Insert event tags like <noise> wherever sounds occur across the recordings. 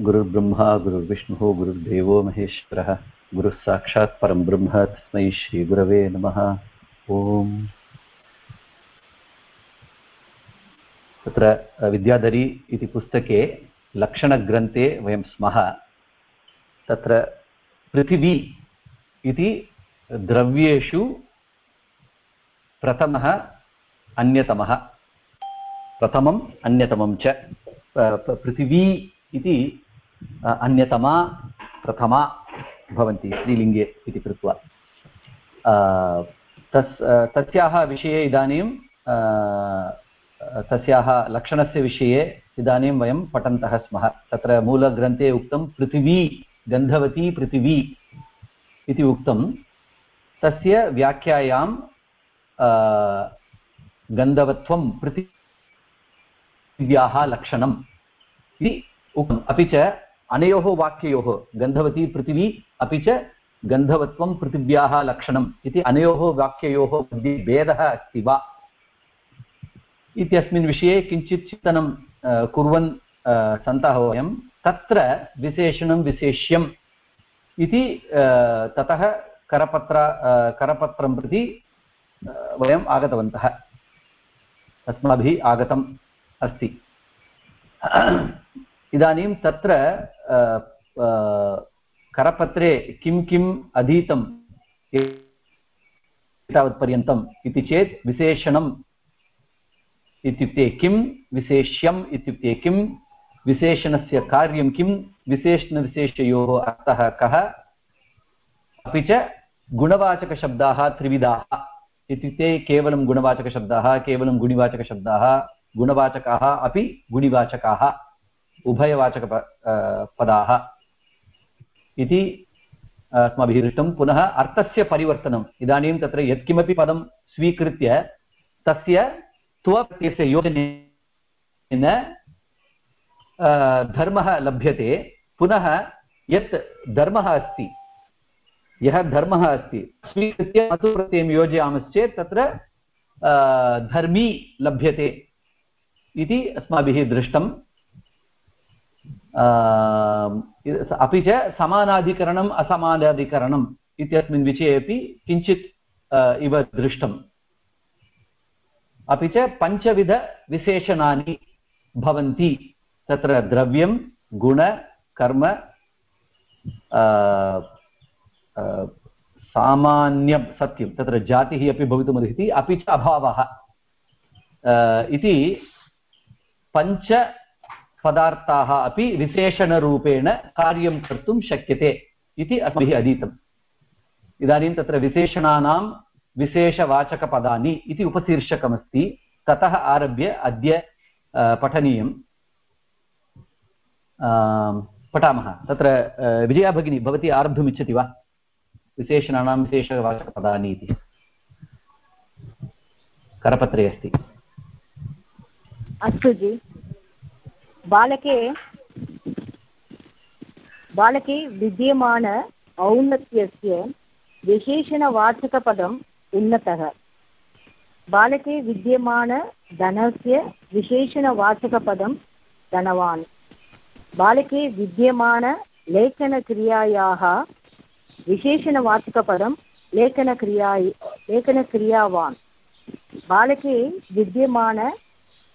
गुरुर्ब्रह्मा, गुरुर्विष्णुः, गुरुर्देवो महेश्वरः गुरुः परं ब्रह्म तस्मै श्रीगुरवे नमः। ॐ तत्र विद्याधरी इति पुस्तके लक्षणग्रन्थे वयं स्मः। तत्र, पृथिवी इति द्रव्येषु प्रथमः अन्यतमः। प्रथमम् अन्यतमं च पृथिवी इति अन्यतमा प्रथमा भवन्ति, स्त्रीलिङ्गे इति कृत्वा। तस् तस्याः विषये इदानीं तस्याः लक्षणस्य विषये इदानीं वयं पठन्तः स्मः। तत्र मूलग्रन्थे उक्तं पृथिवी, गन्धवती पृथिवी इति उक्तं। तस्य व्याख्यायां गन्धवत्वं पृथिव्याः लक्षणम् इति उक्तम्। अपि च अनयोः वाक्ययोः, गन्धवती पृथिवी अपि च गन्धवत्वं पृथिव्याः लक्षणम् इति अनयोः वाक्ययोः मध्ये भेदः अस्ति वा? इत्यस्मिन् विषये किञ्चित् चिन्तनं कुर्वन् सन्तः वयं। तत्र विशेषणं विशेष्यम् इति ततः करपत्र करपत्रं प्रति वयम् आगतवन्तः। अस्माभिः आगतम् अस्ति। इदानीं तत्र करपत्रे किं किम् अधीतम् एतावत्पर्यन्तम् इति चेत् विशेषणम् इत्युक्ते किं, विशेष्यम् इत्युक्ते किं, विशेषणस्य कार्यं किं, विशेषणविशेषयोः अर्थः कः, अपि च गुणवाचकशब्दाः त्रिविधाः इत्युक्ते केवलं गुणवाचकशब्दाः, केवलं गुणिवाचकशब्दाः, गुणवाचकाः अपि गुणिवाचकाः। उभयवाचक पदाः इति अस्माभिः दृष्टं पुनः अर्थस्य परिवर्तनम् इदानीं तत्र यत्किमपि पदं स्वीकृत्य तस्य त्वप्रत्ययस्य योजनेन धर्मः लभ्यते। पुनः यत् धर्मः अस्ति, यः धर्मः अस्ति, स्वीकृत्य मतुप्रत्ययं योजयामश्चेत् तत्र धर्मी लभ्यते इति अस्माभिः दृष्टं अपि च समानाधिकरणम् असमानाधिकरणम् इत्यस्मिन् विषये अपि किञ्चित् इव दृष्टम्। अपि च पञ्चविधविशेषणानि भवन्ति। तत्र द्रव्यं, गुण, कर्म सामान्यं, सत्यं, तत्र जातिः अपि भवितुमर्हति, अपि च अभावः। इति पञ्च पदार्थाः अपि विशेषणरूपेण कार्यं कर्तुं शक्यते इति अस्माभिः अधीतम् इदानीं तत्र विशेषणानां विशेषवाचकपदानि इति उपशीर्षकमस्ति, ततः आरभ्य अद्य पठनीयं. पठामः. तत्र विजया भगिनी, भवती आरब्धुमिच्छति वा? विशेषणानां विशेषवाचकपदानि इति. करपत्रे अस्ति. अस्तु जि। बालके बालके विद्यमान औन्नत्यस्य विशेषणवाचकपदम् उन्नतः। बालके विद्यमान धनस्य विशेषणवाचकपदं धनवान्। बालके विद्यमान लेखनक्रियायाः विशेषणवाचकपदं लेखनक्रिया लेखनक्रियावान्। बालके विद्यमान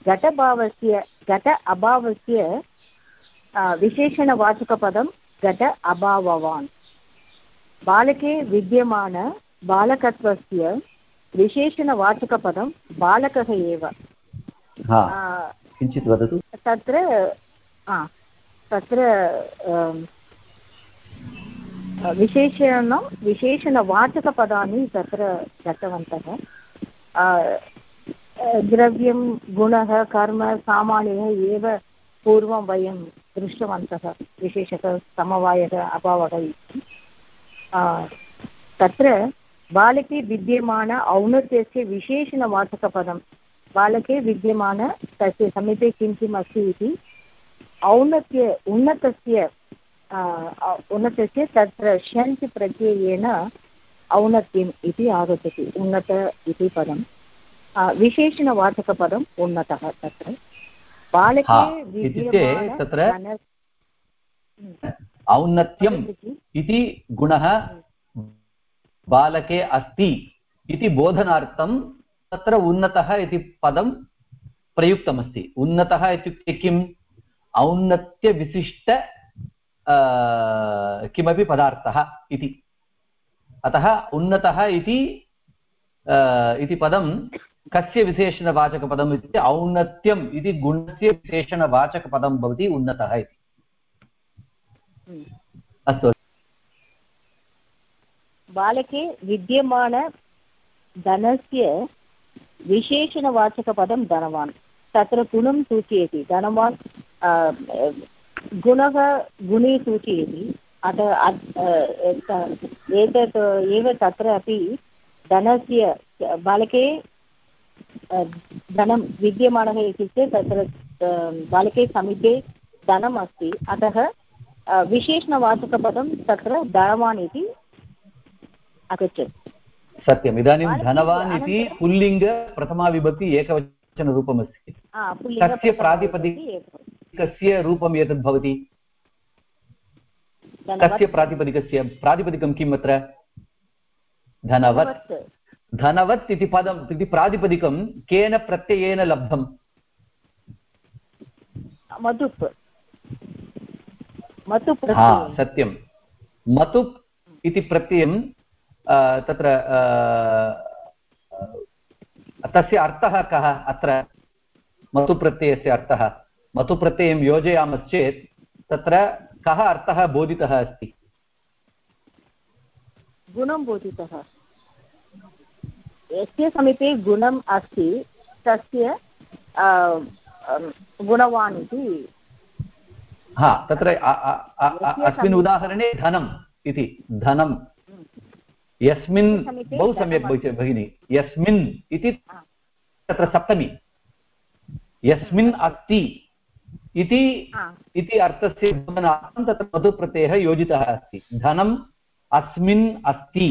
घटभावस्य घट अभावस्य विशेषणवाचकपदं घट अभाववान्। बालके विद्यमान बालकत्वस्य विशेषणवाचकपदं बालकः एव। किञ्चित् वदतु। तत्र तत्र विशेषणं विशेषणवाचकपदानि तत्र दत्तवन्तः। द्रव्यं गुणः कर्म सामान्यः एव पूर्वं वयं दृष्टवन्तः, विशेषतः समवायः अभावः इति। तत्र बालके विद्यमान औन्नत्यस्य विशेषणवाचकपदं, बालके विद्यमान तस्य समीपे किं किम् अस्ति इति, औन्नत्य, उन्नतस्य उन्नतस्य तत्र षण् प्रत्ययेन औन्नत्यम् इति आगच्छति, उन्नत इति पदं विशेषणवाचकपदम् उन्नतः तत्र। बालके इत्युक्ते तत्र औन्नत्यम् इति गुणः बालके अस्ति इति बोधनार्थं तत्र उन्नतः इति पदं प्रयुक्तमस्ति। उन्नतः इत्युक्ते किम्? औन्नत्यविशिष्ट किमपि पदार्थः इति। अतः उन्नतः इति इति पदं कस्य विशेषणवाचकपदम् इत्युक्ते औन्नत्यम् इति गुणस्य विशेषणवाचकपदं भवति उन्नतः इति। अस्तु। बालके विद्यमानधनस्य विशेषणवाचकपदं धनवान्। तत्र गुणं सूचयति। धनवान् गुणः गुणे सूचयति। अतः एतत् एव तत्र अपि धनस्य बालके धनं विद्यमानः इत्युक्ते तत्र बालके समीपे धनम् अस्ति। अतः विशेषणवाचकपदं तत्र धनवान् इति आगच्छति सत्यम्। इदानीं धनवान् इति पुल्लिङ्ग प्रथमाविभक्ति एकवचनरूपमस्ति। तस्य प्रातिपदिकस्य रूपम् एतद् भवति? कस्य प्रातिपदिकस्य प्रातिपदिकं किम् अत्र? धनवत्। धनवत् इति पदम् इति प्रातिपदिकं केन प्रत्ययेन लब्धम्? मधुप्। मतुप् सत्यं। मतुप् इति प्रत्ययं तत्र तस्य अर्थः कः अत्र? मतुप्रत्ययस्य अर्थः। मतुप्रत्ययं योजयामश्चेत् तत्र कः अर्थः बोधितः अस्ति? गुणं बोधितः। यस्य समीपे गुणम् अस्ति तस्य गुणवान् इति। हा तत्र अस्मिन् उदाहरणे धनम् इति धनं यस्मिन् बहु सम्यक् भगिनि यस्मिन् इति तत्र सप्तमी। यस्मिन् अस्ति इति इति अर्थस्य तत्र मधुप्रत्ययः योजितः अस्ति। धनम् अस्मिन् अस्ति।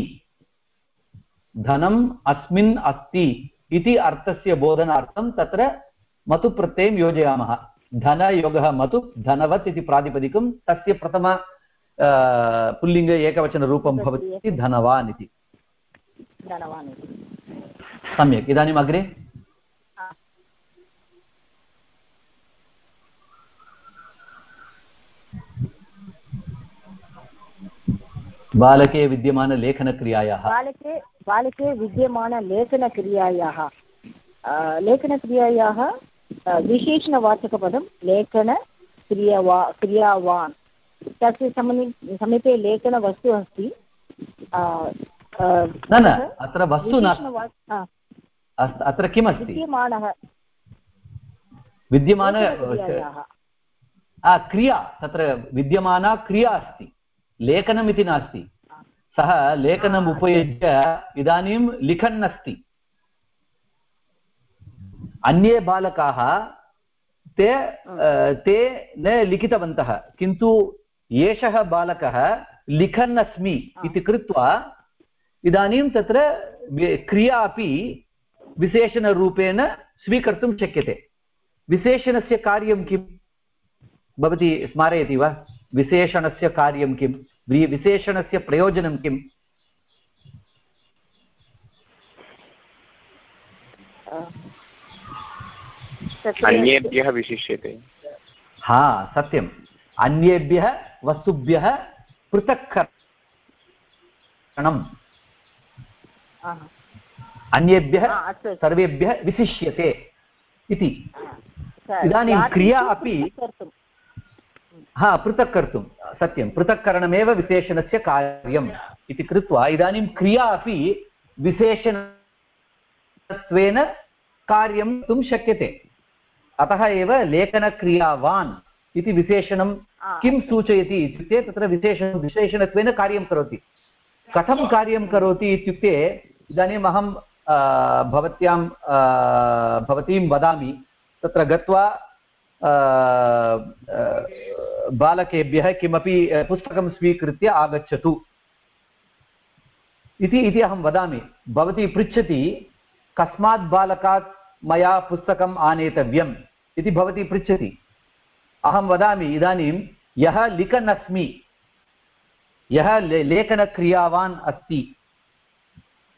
धनम् अस्मिन् अस्ति इति अर्थस्य बोधनार्थं तत्र मतुप्रत्ययं योजयामः। धनयोगः मतु धनवत् इति प्रातिपदिकं तस्य प्रथम पुल्लिङ्ग एकवचनरूपं भवति धनवान् इति। सम्यक्। इदानीम् अग्रे? बालके विद्यमानलेखनक्रियायाः। बालके बालके विद्यमानलेखनक्रियायाः लेखनक्रियायाः विशेषणवाचकपदं लेखनक्रियवा क्रियावान्। तस्य समीपे लेखनवस्तु अस्ति। न न अत्र वस्तु न अत्र किमस्ति? विद्यमानः विद्यमान क्रिया तत्र विद्यमाना क्रिया अस्ति। लेखनमिति नास्ति। सः लेखनम् उपयुज्य इदानीं लिखन् अस्ति अन्ये बालकाः ते ते न लिखितवन्तः किन्तु एषः बालकः लिखन् अस्मि इति कृत्वा इदानीं तत्र क्रिया अपि विशेषणरूपेण स्वीकर्तुं शक्यते। विशेषणस्य कार्यं किं? भवती स्मारयति वा? विशेषणस्य कार्यं किं विशेषणस्य प्रयोजनं किम्? अन्येभ्यः विशिष्यते। हा सत्यम्। अन्येभ्यः वस्तुभ्यः पृथक्करणम् अन्येभ्यः सर्वेभ्यः विशिष्यते इति। इदानीं क्रिया अपि हा पृथक् कर्तुं सत्यं पृथक्करणमेव विशेषणस्य कार्यम् इति कृत्वा इदानीं क्रिया अपि विशेषणत्वेन कार्यं कर्तुं शक्यते। अतः एव लेखनक्रियावान् इति विशेषणं किं सूचयति इत्युक्ते तत्र विशेषणं विशेषणत्वेन कार्यं करोति। कथं कार्यं करोति इत्युक्ते इदानीम् अहं भवत्यां भवतीं वदामि तत्र गत्वा बालकेभ्यः किमपि पुस्तकं स्वीकृत्य आगच्छतु। इति इति अहं वदामि। भवती पृच्छति, कस्मात् बालकात् मया पुस्तकम् आनेतव्यम् इति भवती पृच्छति। अहं वदामि इदानीं, यः लिखन् अस्मि यः ले, लेखनक्रियावान् अस्ति,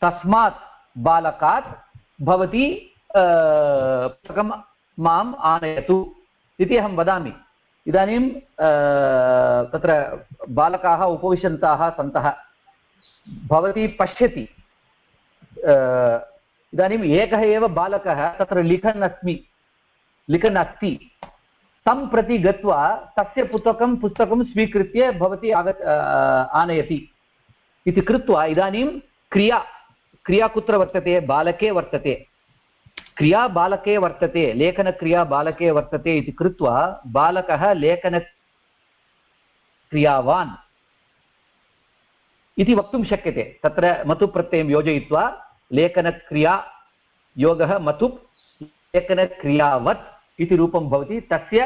तस्मात् बालकात् भवती पुस्तकं माम् आनयतु। इति अहं वदामि। इदानीं तत्र बालकाः उपविशन्ताः सन्तः, भवती पश्यति। इदानीम् एकः एव बालकः तत्र लिखन् अस्मि लिखन् अस्ति तं प्रति गत्वा तस्य पुस्तकं पुस्तकं स्वीकृत्य भवती आग आनयति। इति कृत्वा इदानीं क्रिया क्रिया कुत्र वर्तते? बालके वर्तते। क्रिया बालके वर्तते लेखनक्रिया बालके वर्तते इति कृत्वा बालकः लेखनक्रियावान् इति वक्तुं शक्यते। तत्र मतुप्रत्ययं योजयित्वा लेखनक्रिया योगः मतुप् लेखनक्रियावत् इति रूपं भवति। तस्य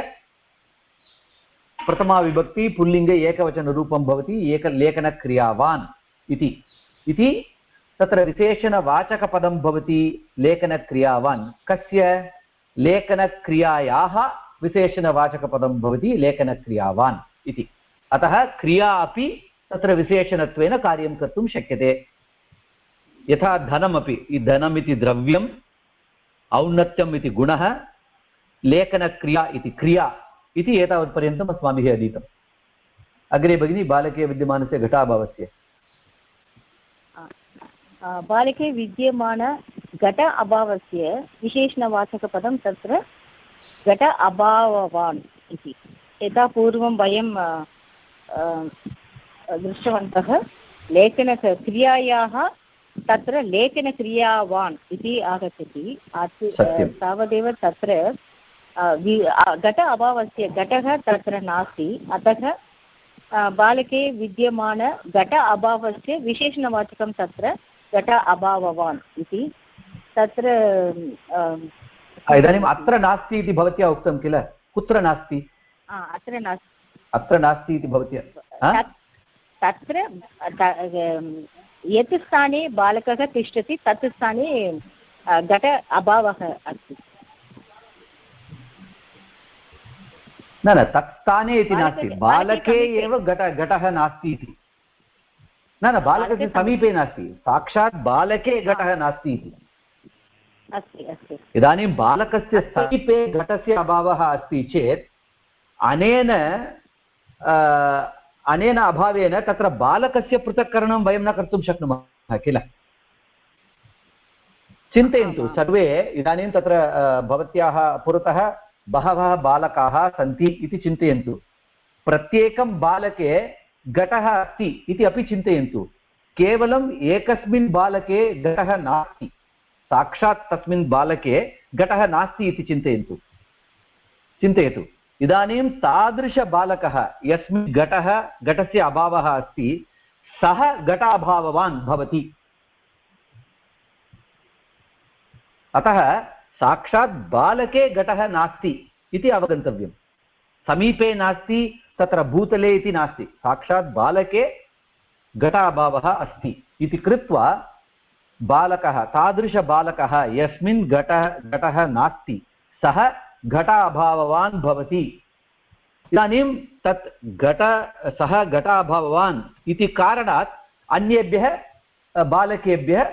प्रथमाविभक्ति पुल्लिङ्गे एकवचनरूपं भवति, एक लेखनक्रियावान् इति तत्र विशेषणवाचकपदं भवति लेखनक्रियावान्। कस्य? लेखनक्रियायाः विशेषणवाचकपदं भवति लेखनक्रियावान् इति। अतः क्रिया अपि तत्र विशेषणत्वेन कार्यं कर्तुं शक्यते। यथा धनमपि धनमिति द्रव्यम्, औन्नत्यम् इति गुणः, लेखनक्रिया इति क्रिया इति एतावत्पर्यन्तम् अस्माभिः अधीतम्। अग्रे भगिनी, बालके विद्यमानस्य घटाभावस्य। बालके विद्यमान घट अभावस्य विशेषणवाचकपदं तत्र घट अभाववान् इति यथा पूर्वं वयं दृष्टवन्तः लेखनक्रियायाः तत्र लेखनक्रियावान् इति आगच्छति तावदेव तत्र घट अभावस्य घटः तत्र नास्ति अतः बालके विद्यमान घट अभावस्य विशेषणवाचकं तत्र घट अभाववान् इति। तत्र इदानीम् अत्र नास्ति इति भवत्या उक्तं किल? कुत्र नास्ति? अत्र नास्ति। अत्र नास्ति इति भवत्या। तत्र यत् स्थाने बालकः तिष्ठति तत् स्थाने घट अभावः अस्ति। न न तत् स्थाने इति नास्ति। बालके एव घट घटः नास्ति इति। न न बालकस्य समीपे नास्ति। साक्षात् बालके घटः नास्ति इति। इदानीं बालकस्य समीपे घटस्य अभावः अस्ति चेत् अनेन अनेन अभावेन तत्र बालकस्य पृथक्करणं वयं न कर्तुं शक्नुमः किल? चिन्तयन्तु सर्वे इदानीं तत्र भवत्याः पुरतः बहवः बालकाः सन्ति इति चिन्तयन्तु। प्रत्येकं बालके घटः अस्ति इति अपि चिन्तयन्तु। केवलम् एकस्मिन् बालके घटः नास्ति। साक्षात् तस्मिन् बालके घटः नास्ति इति चिन्तयन्तु। चिन्तयतु। इदानीं तादृशबालकः यस्मिन् घटः, घटस्य अभावः अस्ति, सः घटाभाववान् भवति। अतः साक्षात् बालके घटः नास्ति इति अवगन्तव्यं समीपे नास्ति तत्र भूतले इति नास्ति। साक्षात् बालके घटाभावः अस्ति। इति कृत्वा बालकः, तादृशबालकः यस्मिन् घटः घटः नास्ति। सः घटाभाववान् भवति। इदानीं तत् घट, सः घटाभाववान् इति कारणात् अन्येभ्यः, बालकेभ्यः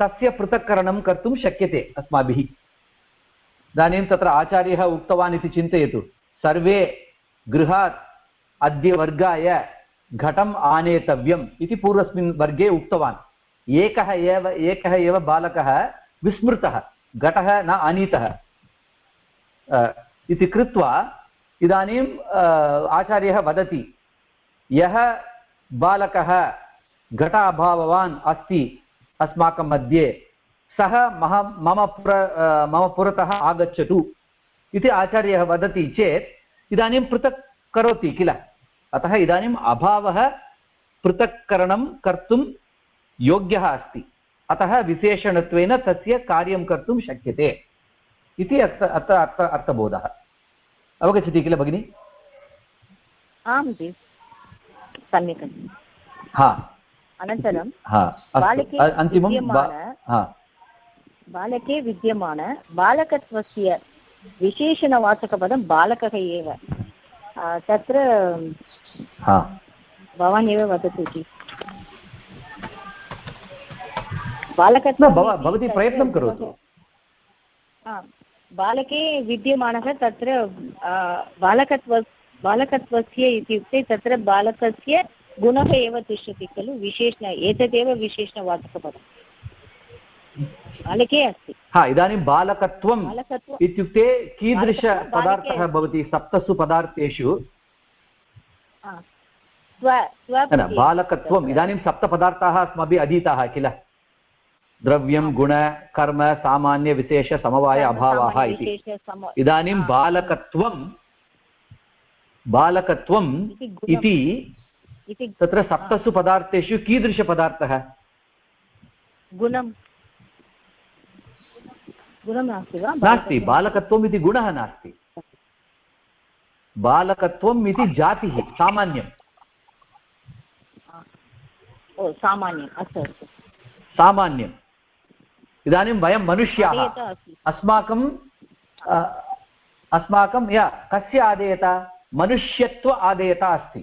तस्य पृथक्करणं कर्तुं शक्यते अस्माभिः। इदानीं तत्र आचार्यः उक्तवान् इति चिन्तयतु। सर्वे गृहात् अद्य वर्गाय घटम् आनेतव्यम् इति पूर्वस्मिन् वर्गे उक्तवान्। एकः एव एकः एव बालकः विस्मृतः, घटः न आनीतः। इति कृत्वा इदानीम् आचार्यः वदति, यः बालकः घटाभाववान् अस्ति अस्माकं मध्ये, सः मह, मम पुर मम पुरतः आगच्छतु इति आचार्यः वदति चेत् इदानीं पृथक् करोति किल? अतः इदानीम् अभावः पृथक्करणं कर्तुं योग्यः अस्ति। अतः विशेषणत्वेन तस्य कार्यं कर्तुं शक्यते। इति अत्र अत्र अत्र अर्थबोधः। अवगच्छति किल भगिनि? आं जि। सम्यक् हा। अनन्तरं बालके विद्यमान बालके विद्यमान बालकत्वस्य विशेषणवाचकपदं बालकः एव। तत्र भवान् एव वदतु न बालकत्वं भवती प्रयत्नं करोतु। बालके विद्यमानः तत्र बालकत्व बालकत्वस्य इत्युक्ते तत्र बालकस्य गुणः एव तिष्ठति खलु विशेषण एतदेव विशेषणवाचकपदं बालके अस्ति। हा इदानीं बालकत्वम् बालकत्व इत्युक्ते कीदृशपदार्थः भवति? सप्तसु पदार्थेषु। न बालकत्वम्। इदानीं सप्तपदार्थाः अस्माभिः अधीताः किल? द्रव्यं गुण कर्म सामान्य विशेष समवाय इति। इदानीं बालकत्वं बालकत्वम् इति तत्र सप्तसु पदार्थेषु कीदृशपदार्थः? गुणं गुणं नास्ति वा नास्ति बालकत्वम् इति गुणः नास्ति बालकत्वम् इति जातिः सामान्यं सामान्यम् अस्तु अस्तु सामान्यम् इदानीं वयं मनुष्याः अस्ति अस्माकं अस्माकं या कस्य आदेयता मनुष्यत्व आदेयता अस्ति।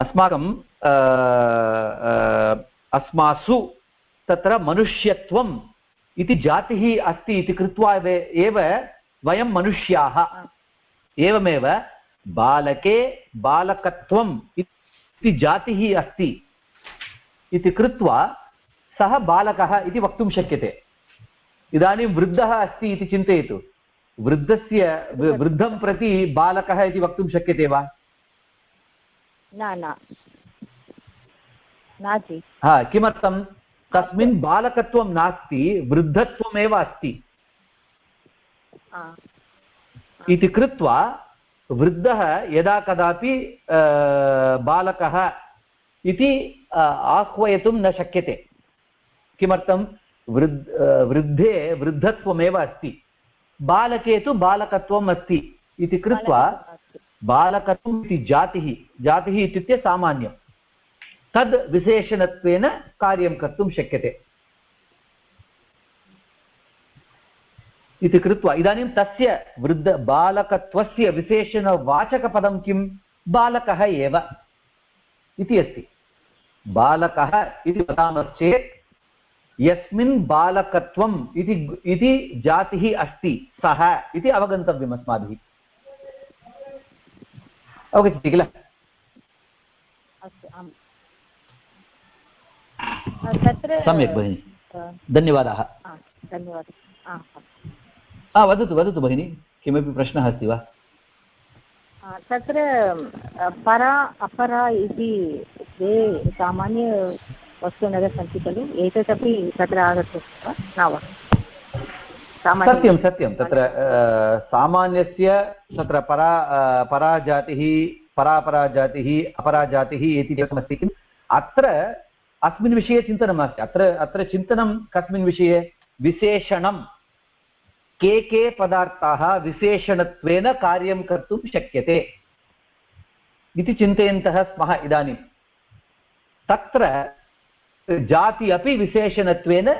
अस्माकं अस्मासु तत्र मनुष्यत्वम् इति जातिः अस्ति इति कृत्वा एव- वयं मनुष्याः। एवमेव बालके बालकत्वम् इति जातिः अस्ति इति कृत्वा सः बालकः इति वक्तुं शक्यते। इदानीं वृद्धः अस्ति इति चिन्तयतु। वृद्धस्य वृद्धं प्रति बालकः इति वक्तुं शक्यते वा? न न। किमर्थं तस्मिन् बालकत्वं नास्ति वृद्धत्वमेव अस्ति। इति कृत्वा वृद्धः यदा कदापि बालकः इति आह्वयितुं न शक्यते। किमर्थं? वृद् वृद्धे वृद्धत्वमेव अस्ति। बालके तु बालकत्वम् अस्ति। इति कृत्वा बालकत्वम् इति जातिः जातिः इत्युक्ते सामान्यं तद् विशेषणत्वेन कार्यं कर्तुं शक्यते। इति कृत्वा, इदानीं तस्य वृद्ध विशेषणवाचकपदं किं? बालकः एव इति अस्ति। बालकः इति वदामश्चेत्, यस्मिन् बालकत्वम् इति जातिः अस्ति, सः इति अवगन्तव्यम् अस्माभिः। अवगच्छति किल? अस्तु, आम्। तत्र सम्यक् भगिनि। धन्यवादाः। धन्यवादः। वदतु वदतु भगिनि किमपि प्रश्नः अस्ति वा? तत्र परा अपरा इति द्वे सामान्यवस्तुनः सन्ति खलु। एतदपि तत्र आगच्छति वा? न वा? सत्यं सत्यं। तत्र सामान्यस्य तत्र परा पराजातिः परापराजातिः अपराजातिः इति एकमस्ति किम्? अत्र अस्मिन् विषये चिन्तनं नास्ति अत्र अत्र चिन्तनं कस्मिन् विषये? विशेषणं। के के पदार्थाः विशेषणत्वेन कार्यं कर्तुं शक्यते? इति चिन्तयन्तः स्मः इदानीं। तत्र जाति अपि विशेषणत्वेन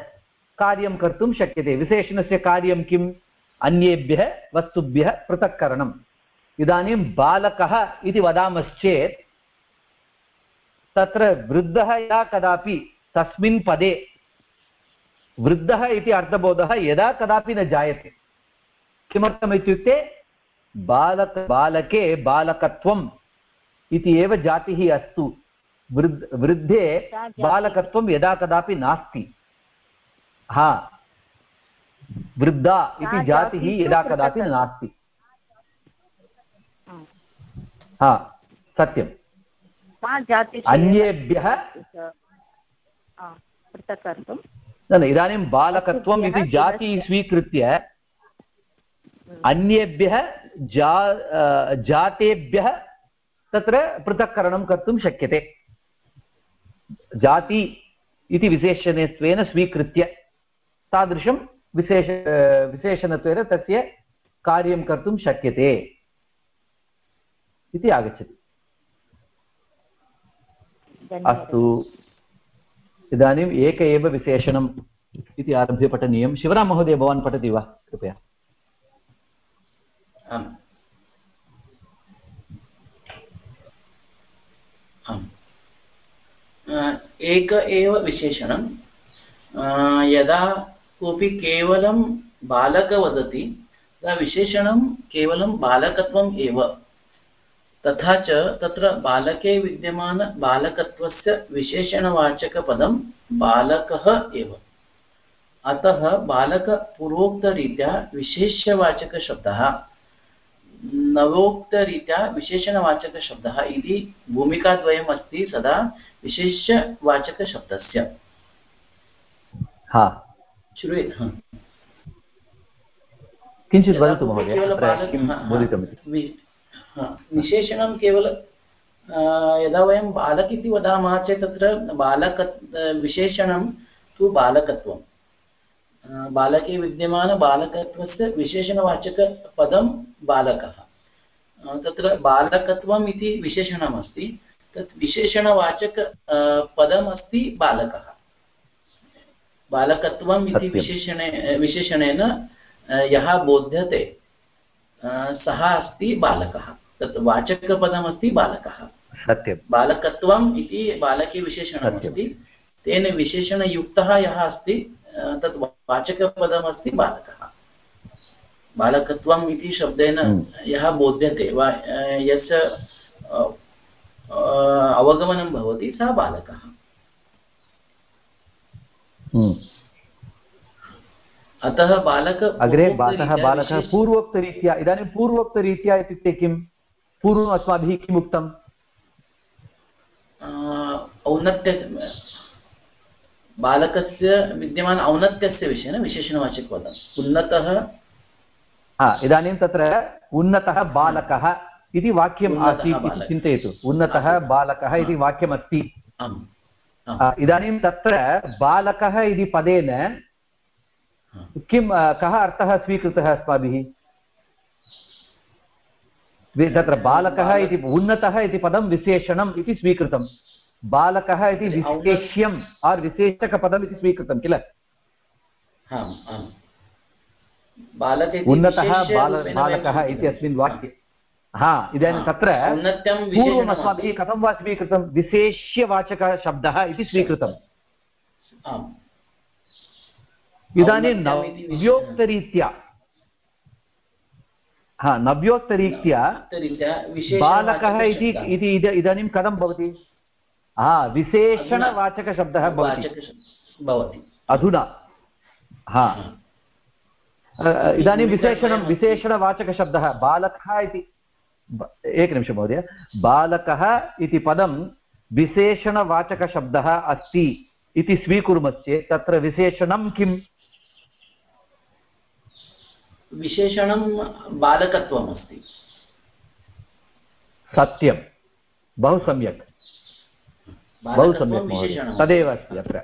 कार्यं कर्तुं शक्यते। विशेषणस्य कार्यं किम्? अन्येभ्यः, वस्तुभ्यः पृथक्करणम्। इदानीं बालकः इति वदामश्चेत् तत्र वृद्धः यदा कदापि तस्मिन् पदे वृद्धः इति अर्थबोधः यदा कदापि न जायते। किमर्थम् इत्युक्ते बालक बालके बालकत्वम् इति एव जातिः अस्तु। वृद् वृद्धे बालकत्वं यदा कदापि नास्ति। हा वृद्धा इति जातिः यदा कदापि नास्ति। हा। हा सा जातिः अन्येभ्यः पृथक् कर्तुं। न इदानीं बालकत्वम् इति जाति स्वीकृत्य अन्येभ्यः जा जातेभ्यः तत्र पृथक्करणं कर्तुं शक्यते। जाति इति विशेषणत्वेन स्वीकृत्य तादृशं विशेष विशेषणत्वेन तस्य कार्यं कर्तुं शक्यते इति आगच्छति। अस्तु। इदानीम् एक एव विशेषणम् इति आरभ्य पठनीयं शिवराममहोदय भवान् पठति वा? कृपया। एक एव विशेषणं यदा कोऽपि केवलं बालक वदति, तदा विशेषणं केवलं बालकत्वम् एव। तथा च तत्र बालके विद्यमानबालकत्वस्य विशेषणवाचकपदं बालकः एव। अतः बालकपूर्वोक्तरीत्या विशेष्यवाचकशब्दः नवोक्तरीत्या विशेषणवाचकशब्दः इति भूमिकाद्वयम् अस्ति सदा विशेष्यवाचकशब्दस्य। हा। किञ्चित् वदतु महोदय विशेषणं केवल यदा वयं बालक इति वदामः चेत् तत्र बालक विशेषणं तु बालकत्वं. बालके विद्यमानबालकत्वस्य विशेषणवाचकपदं बालकः. तत्र बालकत्वम् इति विशेषणमस्ति तत् विशेषणवाचक पदमस्ति बालकः. बालकत्वम् इति विशेषणे विशेषणेन यः बोध्यते सः अस्ति बालकः. तत् वाचकपदमस्ति बालकः। सत्यं बालकत्वम् इति बालके विशेषणमस्ति। तेन विशेषणयुक्तः यः अस्ति तत् वाचकपदमस्ति बालकः। बालकत्वम् इति शब्देन यः बोध्यते वा यस्य अवगमनं भवति सः बालकः। अतः बालक अग्रे बालकः पूर्वोक्तरीत्या इदानीं पूर्वोक्तरीत्या इत्युक्ते किं पूर्वम् अस्माभिः किम् उक्तम् औन्नत्य बालकस्य विद्यमान औन्नत्यस्य विषयेन विशेषणवाचकपदम् उन्नतः हा इदानीं तत्र उन्नतः बालकः इति वाक्यम् आसीत् इति चिन्तयतु। उन्नतः बालकः इति वाक्यमस्ति। इदानीं तत्र बालकः इति पदेन किं कः अर्थः स्वीकृतः अस्माभिः? तत्र बालकः इति उन्नतः इति पदं विशेषणम् इति स्वीकृतं बालकः इति विशेष्यम्। आर् विशेषकपदम् इति स्वीकृतं किल? उन्नतः बाल बालकः इति अस्मिन् वाक्ये हा इदानीं तत्र पूर्वम् अस्माभिः कथं वा स्वीकृतं विशेष्यवाचकः शब्दः इति स्वीकृतम्। इदानीं नव्योक्तरीत्या हा नव्योक्तरीत्या बालकः इति इदानीं कथं भवति? हा विशेषणवाचकशब्दः भवति। अधुना। हा। इदानीं विशेषणं विशेषणवाचकशब्दः बालकः इति। एकनिमिषं महोदय। बालकः इति पदं विशेषणवाचकशब्दः अस्ति इति स्वीकुर्मश्चेत् तत्र विशेषणं किम्? विशेषणं बालकत्वम् अस्ति सत्यं। बहु सम्यक्। बहु सम्यक् तदेव अस्ति अत्र।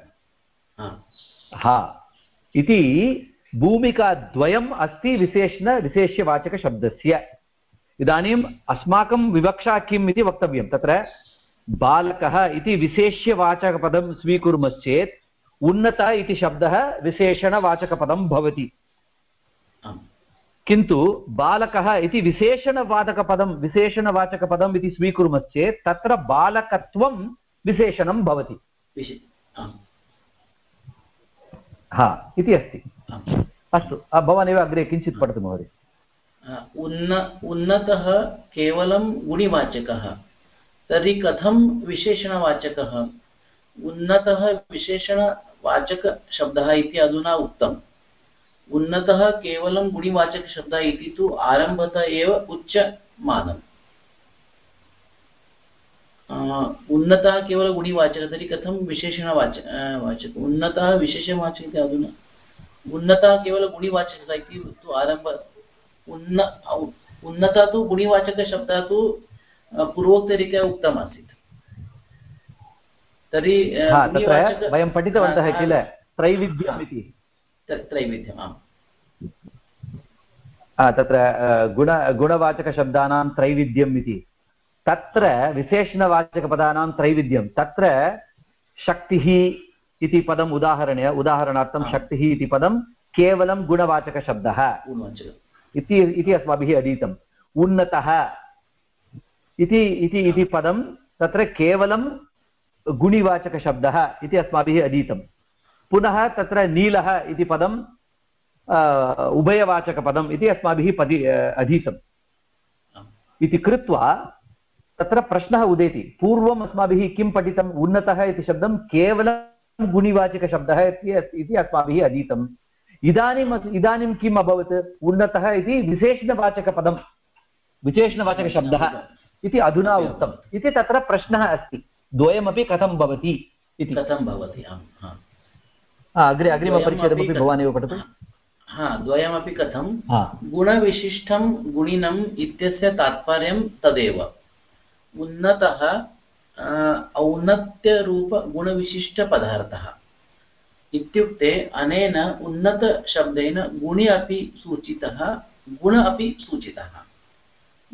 हा। इति भूमिकाद्वयम् अस्ति विशेषण विशेष्यवाचकशब्दस्य। इदानीम् अस्माकं विवक्षा किम् इति वक्तव्यं। तत्र बालकः इति विशेष्यवाचकपदं स्वीकुर्मश्चेत् उन्नत इति शब्दः विशेषणवाचकपदं भवति। किन्तु बालकः इति विशेषणवाचकपदं विशेषणवाचकपदम् इति स्वीकुर्मश्चेत् तत्र बालकत्वं विशेषणं भवति। हा इति अस्ति। अस्तु भवानेव अग्रे किञ्चित् पठतु महोदय। उन्न उन्नतः केवलं गुणिवाचकः तर्हि कथं विशेषणवाचकः? उन्नतः विशेषणवाचकशब्दः इति अधुना उक्तम्। उन्नतः केवलं गुणिवाचकशब्दः इति तु आरम्भतः एव उच्चमानम् उन्नतः केवलं गुणिवाचकः तर्हि कथं विशेषणवाच वाचक? उन्नतः विशेषवाचकः इति अधुना। उन्नतः केवलं गुणिवाचकः इति तु आरंभ उन्न उन्नतः तु गुणिवाचकशब्दः तु पूर्वोक्तरीत्या उक्तमासीत्। तर्हि तत्र वयं पठितवन्तः किल? त्रैविध्यम् इति त्रैविध्यम् आम् तत्र गुण गुणवाचकशब्दानां त्रैविध्यम् इति। तत्र विशेषणवाचकपदानां त्रैविध्यं तत्र शक्तिः इति पदम् उदाहरणे उदाहरणार्थं शक्तिः इति पदं केवलं गुणवाचकशब्दः। इति इति अस्माभिः अधीतम् उन्नतः इति इति इति पदं तत्र केवलं गुणिवाचकशब्दः इति अस्माभिः अधीतं पुनः तत्र नीलः इति पदं उभयवाचकपदम् इति अस्माभिः पदि अधीतम्। इति कृत्वा तत्र प्रश्नः उदेति, पूर्वम् अस्माभिः किं पठितम्, उन्नतः इति शब्दं केवलं गुणिवाचकशब्दः इति अस्माभिः अधीतम्। इदानीम् इदानीं किम् अभवत्, उन्नतः इति विशेषणवाचकपदं विशेषणवाचकशब्दः इति अधुना उक्तम्। इति तत्र प्रश्नः अस्ति, द्वयमपि कथं भवति इति। कथं भवति अग्रे अग्रिमपरिच्छेदमपि भवान् एव पठतु। हा द्वयमपि कथं गुणविशिष्टं गुणिनम् इत्यस्य तात्पर्यं तदेव। उन्नतः औन्नत्यरूपगुणविशिष्टपदार्थः इत्युक्ते अनेन उन्नतशब्देन गुणि अपि सूचितः गुण अपि सूचितः।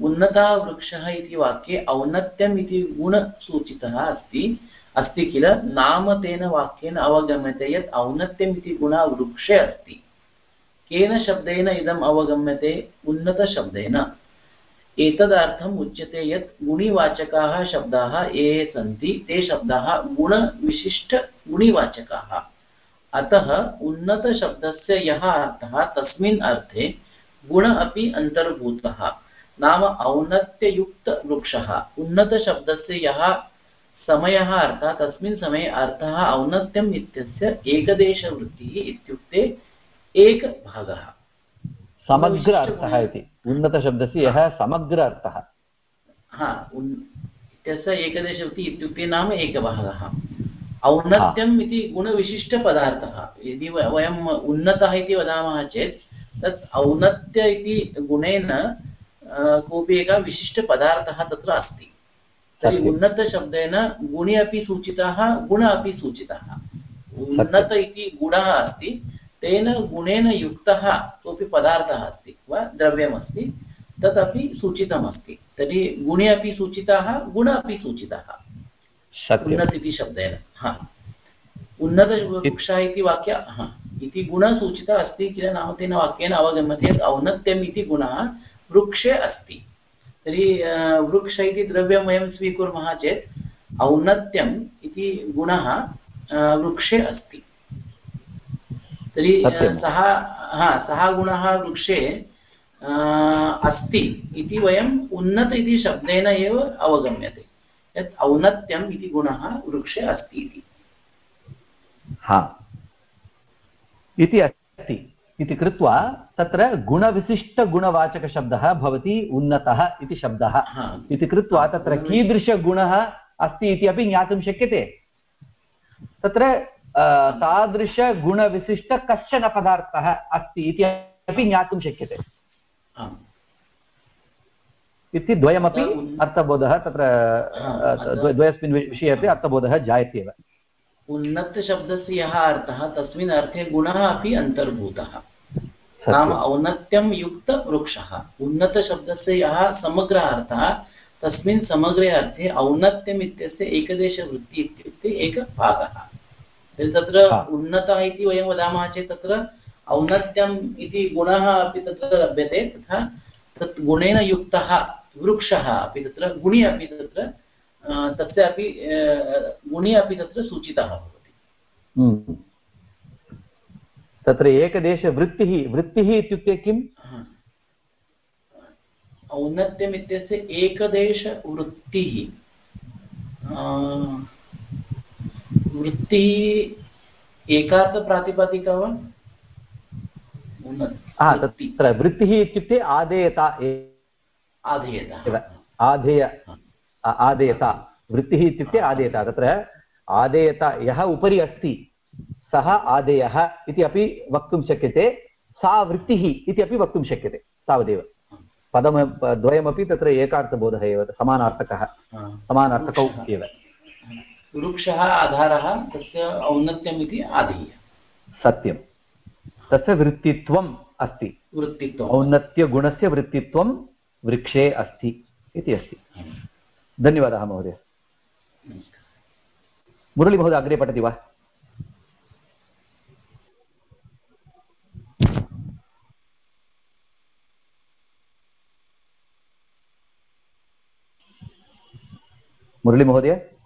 उन्नतः वृक्षः इति वाक्ये औन्नत्यम् इति गुणसूचितः अस्ति। अस्ति किल नाम तेन वाक्येन अवगम्यते यत् औन्नत्यम् इति गुणः वृक्षे अस्ति। केन शब्देन इदम् अवगम्यते? उन्नतशब्देन। एतदर्थम् उच्यते यत् गुणिवाचकाः शब्दाः ये सन्ति, ते शब्दाः गुणविशिष्टगुणिवाचकाः अतः उन्नतशब्दस्य यः अर्थः, तस्मिन् अर्थे गुण अपि अन्तर्भूतः। नाम औन्नत्ययुक्तवृक्षः। उन्नतशब्दस्य यः समयः अर्थः तस्मिन् समये अर्थः औन्नत्यम् इत्यस्य एकदेशवृत्तिः इत्युक्ते एकभागः। समग्र अर्थः इति। उन्नतशब्दस्य यः समग्र अर्थः। हा इत्यस्य एकदेशवृत्तिः इत्युक्ते नाम एकभागः। औन्नत्यम् इति गुणविशिष्टपदार्थः। यदि वयम् उन्नतः इति वदामः चेत् तत् औन्नत्य इति गुणेन कोऽपि एकः विशिष्टपदार्थः तत्र अस्ति। तर्हि उन्नतशब्देन गुणि अपि सूचितः गुण अपि सूचितः। उन्नत इति गुणः अस्ति तेन गुणेन युक्तः कोऽपि पदार्थः अस्ति वा द्रव्यमस्ति तदपि सूचितमस्ति। तर्हि गुणे अपि सूचितः गुण अपि सूचितः। उन्नत इति शब्देन हा। उन्नतवृक्षः इति वाक्य हा। इति गुणः सूचितः अस्ति किल नाम तेन वाक्येन अवगम्यते औन्नत्यम् इति गुणः वृक्षे अस्ति। तर्हि वृक्ष इति द्रव्यं वयं स्वीकुर्मः चेत् औन्नत्यम् इति गुणः वृक्षे अस्ति। तर्हि सः हा सः गुणः वृक्षे अस्ति इति वयम् उन्नत इति शब्देन एव अवगम्यते। यत् औन्नत्यम् इति गुणः वृक्षे अस्ति इति। हा। इति अस्ति इति कृत्वा तत्र गुणविशिष्टगुणवाचकशब्दः भवति उन्नतः इति शब्दः। इति कृत्वा तत्र कीदृशगुणः अस्ति इति अपि ज्ञातुं शक्यते। तत्र तादृशगुणविशिष्ट कश्चन पदार्थः अस्ति इति अपि ज्ञातुं शक्यते। इति द्वयमपि अर्थबोधः तत्र द्वयस्मिन् विषये अपि अर्थबोधः जायत्येव। उन्नतशब्दस्य यः अर्थः तस्मिन् अर्थे गुणः अपि अन्तर्भूतः। नाम औन्नत्यं युक्तवृक्षः। उन्नतशब्दस्य यः समग्रः अर्थः तस्मिन् समग्रे अर्थे औन्नत्यम् इत्यस्य एकदेशवृत्ति इत्युक्ते एकः भागः तत्र उन्नतः इति वयं वदामः चेत् तत्र औन्नत्यम् इति गुणः अपि तत्र लभ्यते तथा तत् गुणेन युक्तः वृक्षः अपि तत्र गुणि अपि तत्र तस्य अपि गुणि अपि तत्र सूचितः भवति। तत्र एकदेशवृत्तिः वृत्तिः इत्युक्ते किम्? औन्नत्यम् इत्यस्य एकदेशवृत्तिः। वृत्तिः एकार्थप्रातिपदिका वा? तत्र वृत्तिः इत्युक्ते आदेयता आधेयता आधेय आदेयता। वृत्तिः इत्युक्ते आदेयता। तत्र आदेयता यः उपरि अस्ति सः आदेयः इति अपि वक्तुं शक्यते सा वृत्तिः इति अपि वक्तुं शक्यते तावदेव। पदम द्वयमपि तत्र एकार्थबोधः एव समानार्थकः समानार्थकौ एव। वृक्षः आधारः तस्य औन्नत्यम् इति आधेय सत्यं। तस्य वृत्तित्वम् अस्ति। वृत्तित्वम्। औन्नत्यगुणस्य वृत्तित्वं वृक्षे अस्ति इति अस्ति। धन्यवादः महोदय। मुरळीमहोदय अग्रे पठति वा? मुरलीमहोदय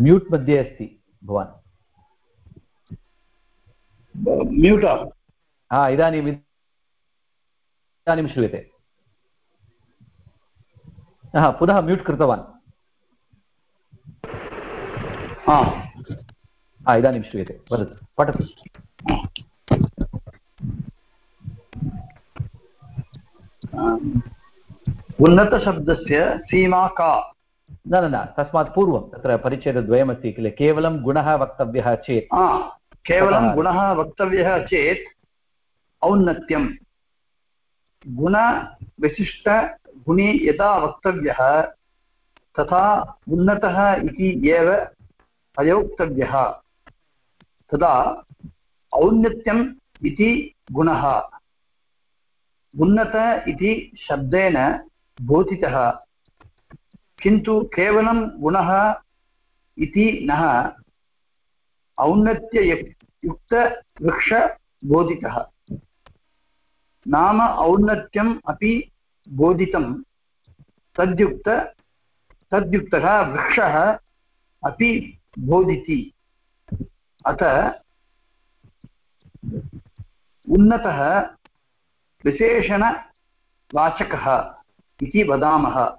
म्यूट् मध्ये अस्ति भवान्। म्यूट् आफ् हा इदानीम् इदानीं श्रूयते। हा पुनः म्यूट् कृतवान्। हा। इदानीं श्रूयते। वदतु पठतु। उन्नतशब्दस्य सीमा का। न न न तस्मात् पूर्वं तत्र परिच्छेदद्वयमस्ति किल केवलं गुणः वक्तव्यः चेत्। केवलं गुणः वक्तव्यः चेत् औन्नत्यं। गुणविशिष्टगुणी यदा वक्तव्यः तथा उन्नतः इति एव अयोक्तव्यः। तदा औन्नत्यम् इति गुणः। उन्नत इति शब्देन बोधितः। किन्तु केवलं गुणः इति नः औन्नत्ययुक्तवृक्षबोधितः नाम औन्नत्यम् अपि बोधितं तद्युक्त, तद्युक्तः वृक्षः अपि बोधिति। अत, उन्नतः विशेषणवाचकः इति वदामः।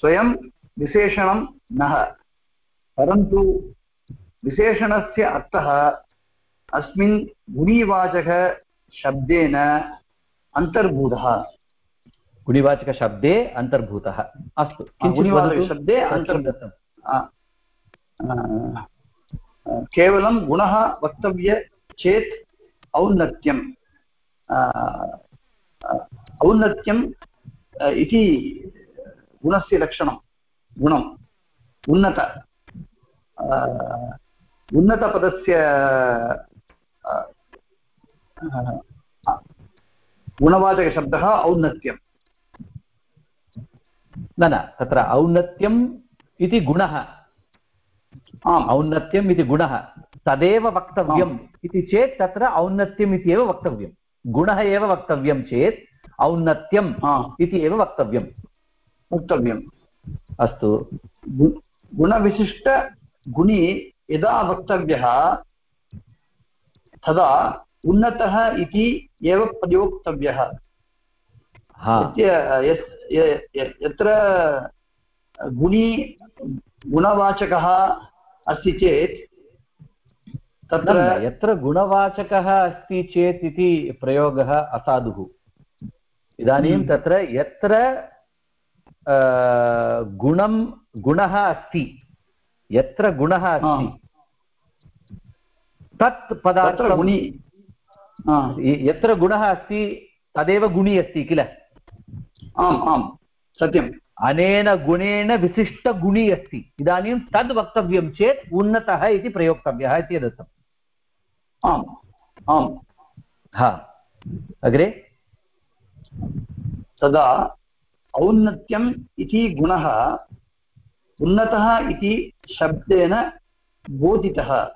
स्वयं विशेषणं नः। परन्तु विशेषणस्य अर्थः अस्मिन् गुणीवाचकशब्देन अन्तर्भूतः। गुणिवाचकशब्दे अन्तर्भूतः। अस्तु। गुणिवाचकशब्दे अन्तर्भूतः। केवलं गुणः वक्तव्य चेत् औन्नत्यं औन्नत्यम् इति गुणस्य लक्षणं गुणम् उन्नत। उन्नतपदस्य गुणवाचकशब्दः औन्नत्यम्। न न तत्र औन्नत्यम् इति गुणः। आम्। औन्नत्यम् इति गुणः। तदेव वक्तव्यम् इति चेत् तत्र औन्नत्यम् इति एव वक्तव्यं गुणः एव वक्तव्यं चेत् औन्नत्यम् हा। इति एव वक्तव्यम्। वक्तव्यम्। अस्तु। गुणविशिष्टगुणी यदा वक्तव्यः तदा उन्नतः इति एव प्रयोक्तव्यः। हा। यत्र गुणी गुणवाचकः अस्ति चेत् तत्र यत्र गुणवाचकः अस्ति चेत् इति प्रयोगः असाधुः। इदानीं हम्म। तत्र यत्र गुणं गुणः अस्ति यत्र गुणः अस्ति तत् पदार्थं गुणी यत्र गुणः अस्ति तदेव गुणी अस्ति किल? आम् आम् सत्यम्। अनेन गुणेन विशिष्टगुणी अस्ति। इदानीं तद् वक्तव्यं चेत् उन्नतः इति प्रयोक्तव्यः इति यदर्थम् आम् आम्। हा अग्रे? तदा औन्नत्यम् इति गुणः उन्नतः इति शब्देन बोधितः।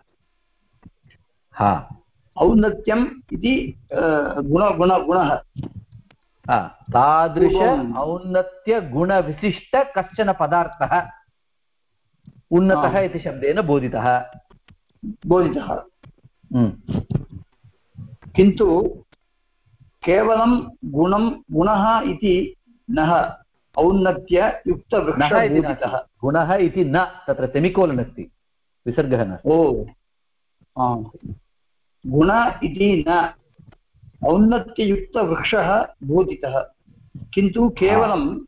हा। औन्नत्यम् इति अ, गुण गुण गुणः। हा, तादृश औन्नत्यगुणविशिष्ट कश्चन पदार्थः उन्नतः इति शब्देन बोधितः। बोधितः। किन्तु केवलं गुणं गुणः इति नः नः इति गुणः इति न तत्र सेमिकोलन् अस्ति विसर्गः नास्ति। ओ गुण इति न औन्नत्ययुक्तवृक्षः बोधितः किन्तु केवलं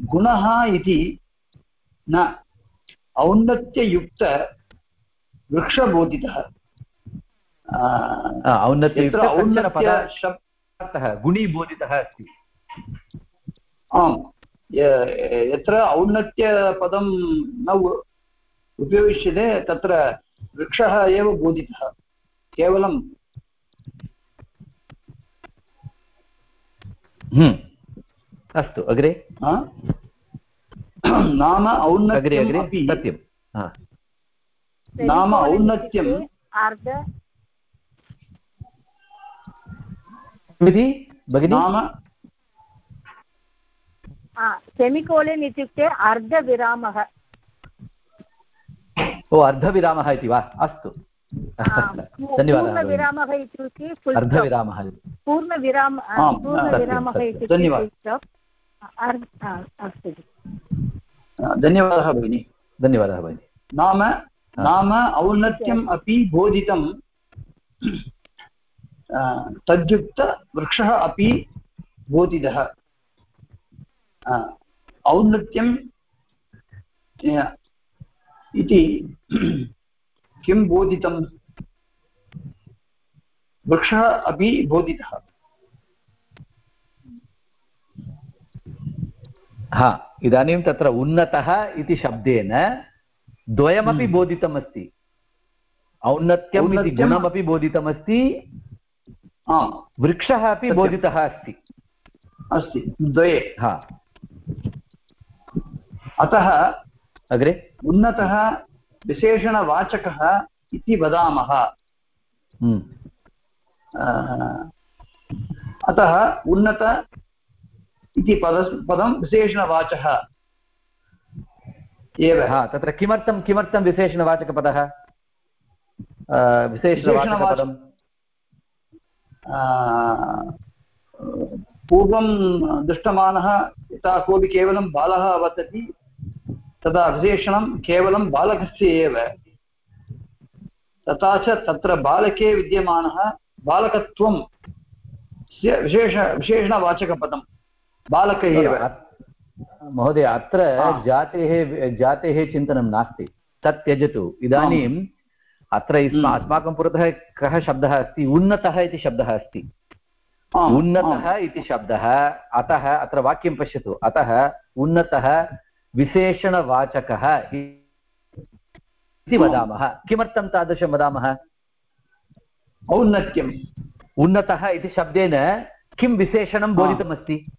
गुणः इति न औन्नत्ययुक्तवृक्षबोधितः आ, हा, औन्नत्ययुक्त यत्र कश्चन औन्नत्य शब् पदार्थः गुणीबोधितः अस्ति। आम् य- यत्र औन्नत्यपदं न उपयुज्यते तत्र वृक्षः एव बोधितः। केवलं हम्म। अस्तु अग्रे? नाम अग्रे औन्नत्यम् अग्रे अपि सत्यं नाम औन्नत्यम्। अर्ध किमिति भगिनि? नाम? सेमिकोलन् इत्युक्ते अर्धविरामः। ओ अर्धविरामः इति वा? अस्तु। धन्यवादः इत्युक्ते अर्धविरामः। पूर्णविराम पूर्णविरामः इत्युक्ते आ, अस्तु। धन्यवादः भगिनि। धन्यवादः भगिनि। नाम नाम औन्नत्यम् अपि बोधितं तद्युक्तवृक्षः अपि बोधितः औन्नत्यम् इति किं बोधितं वृक्षः अपि बोधितः हा इदानीं तत्र उन्नतः इति शब्देन द्वयमपि। बोधितमस्ति औन्नत्यम् इति गुणमपि बोधितमस्ति वृक्षः अपि। बोधितः अस्ति। अस्ति द्वये। हा। अतः अग्रे। उन्नतः विशेषणवाचकः इति वदामः। हम्म। अतः उन्नत इति पद पदं विशेषणवाचः। एव। हा तत्र किमर्थं किमर्थं विशेषणवाचकपदः? विशेषणवाचकपदं? अ, पूर्वं दृष्टमानः यथा कोऽपि केवलं बालः वर्तति तदा विशेषणं केवलं बालकस्य एव। तथा च तत्र बालके विद्यमानः बालकत्वं विशेष विशेषणवाचकपदं बालक एव। महोदय अत्र। जातेः जातेः चिन्तनं नास्ति। तत् त्यजतु। इदानीम् अत्र इस्म- हम्म। अस्माकं पुरतः कः शब्दः अस्ति? उन्नतः इति शब्दः अस्ति। उन्नतः इति शब्दः अतः अत्र वाक्यं पश्यतु। अतः उन्नतः विशेषणवाचकः इति वदामः। किमर्थं तादृशं वदामः? औन्नत्यम्। उन्नतः इति शब्देन किं विशेषणं बोधितमस्ति?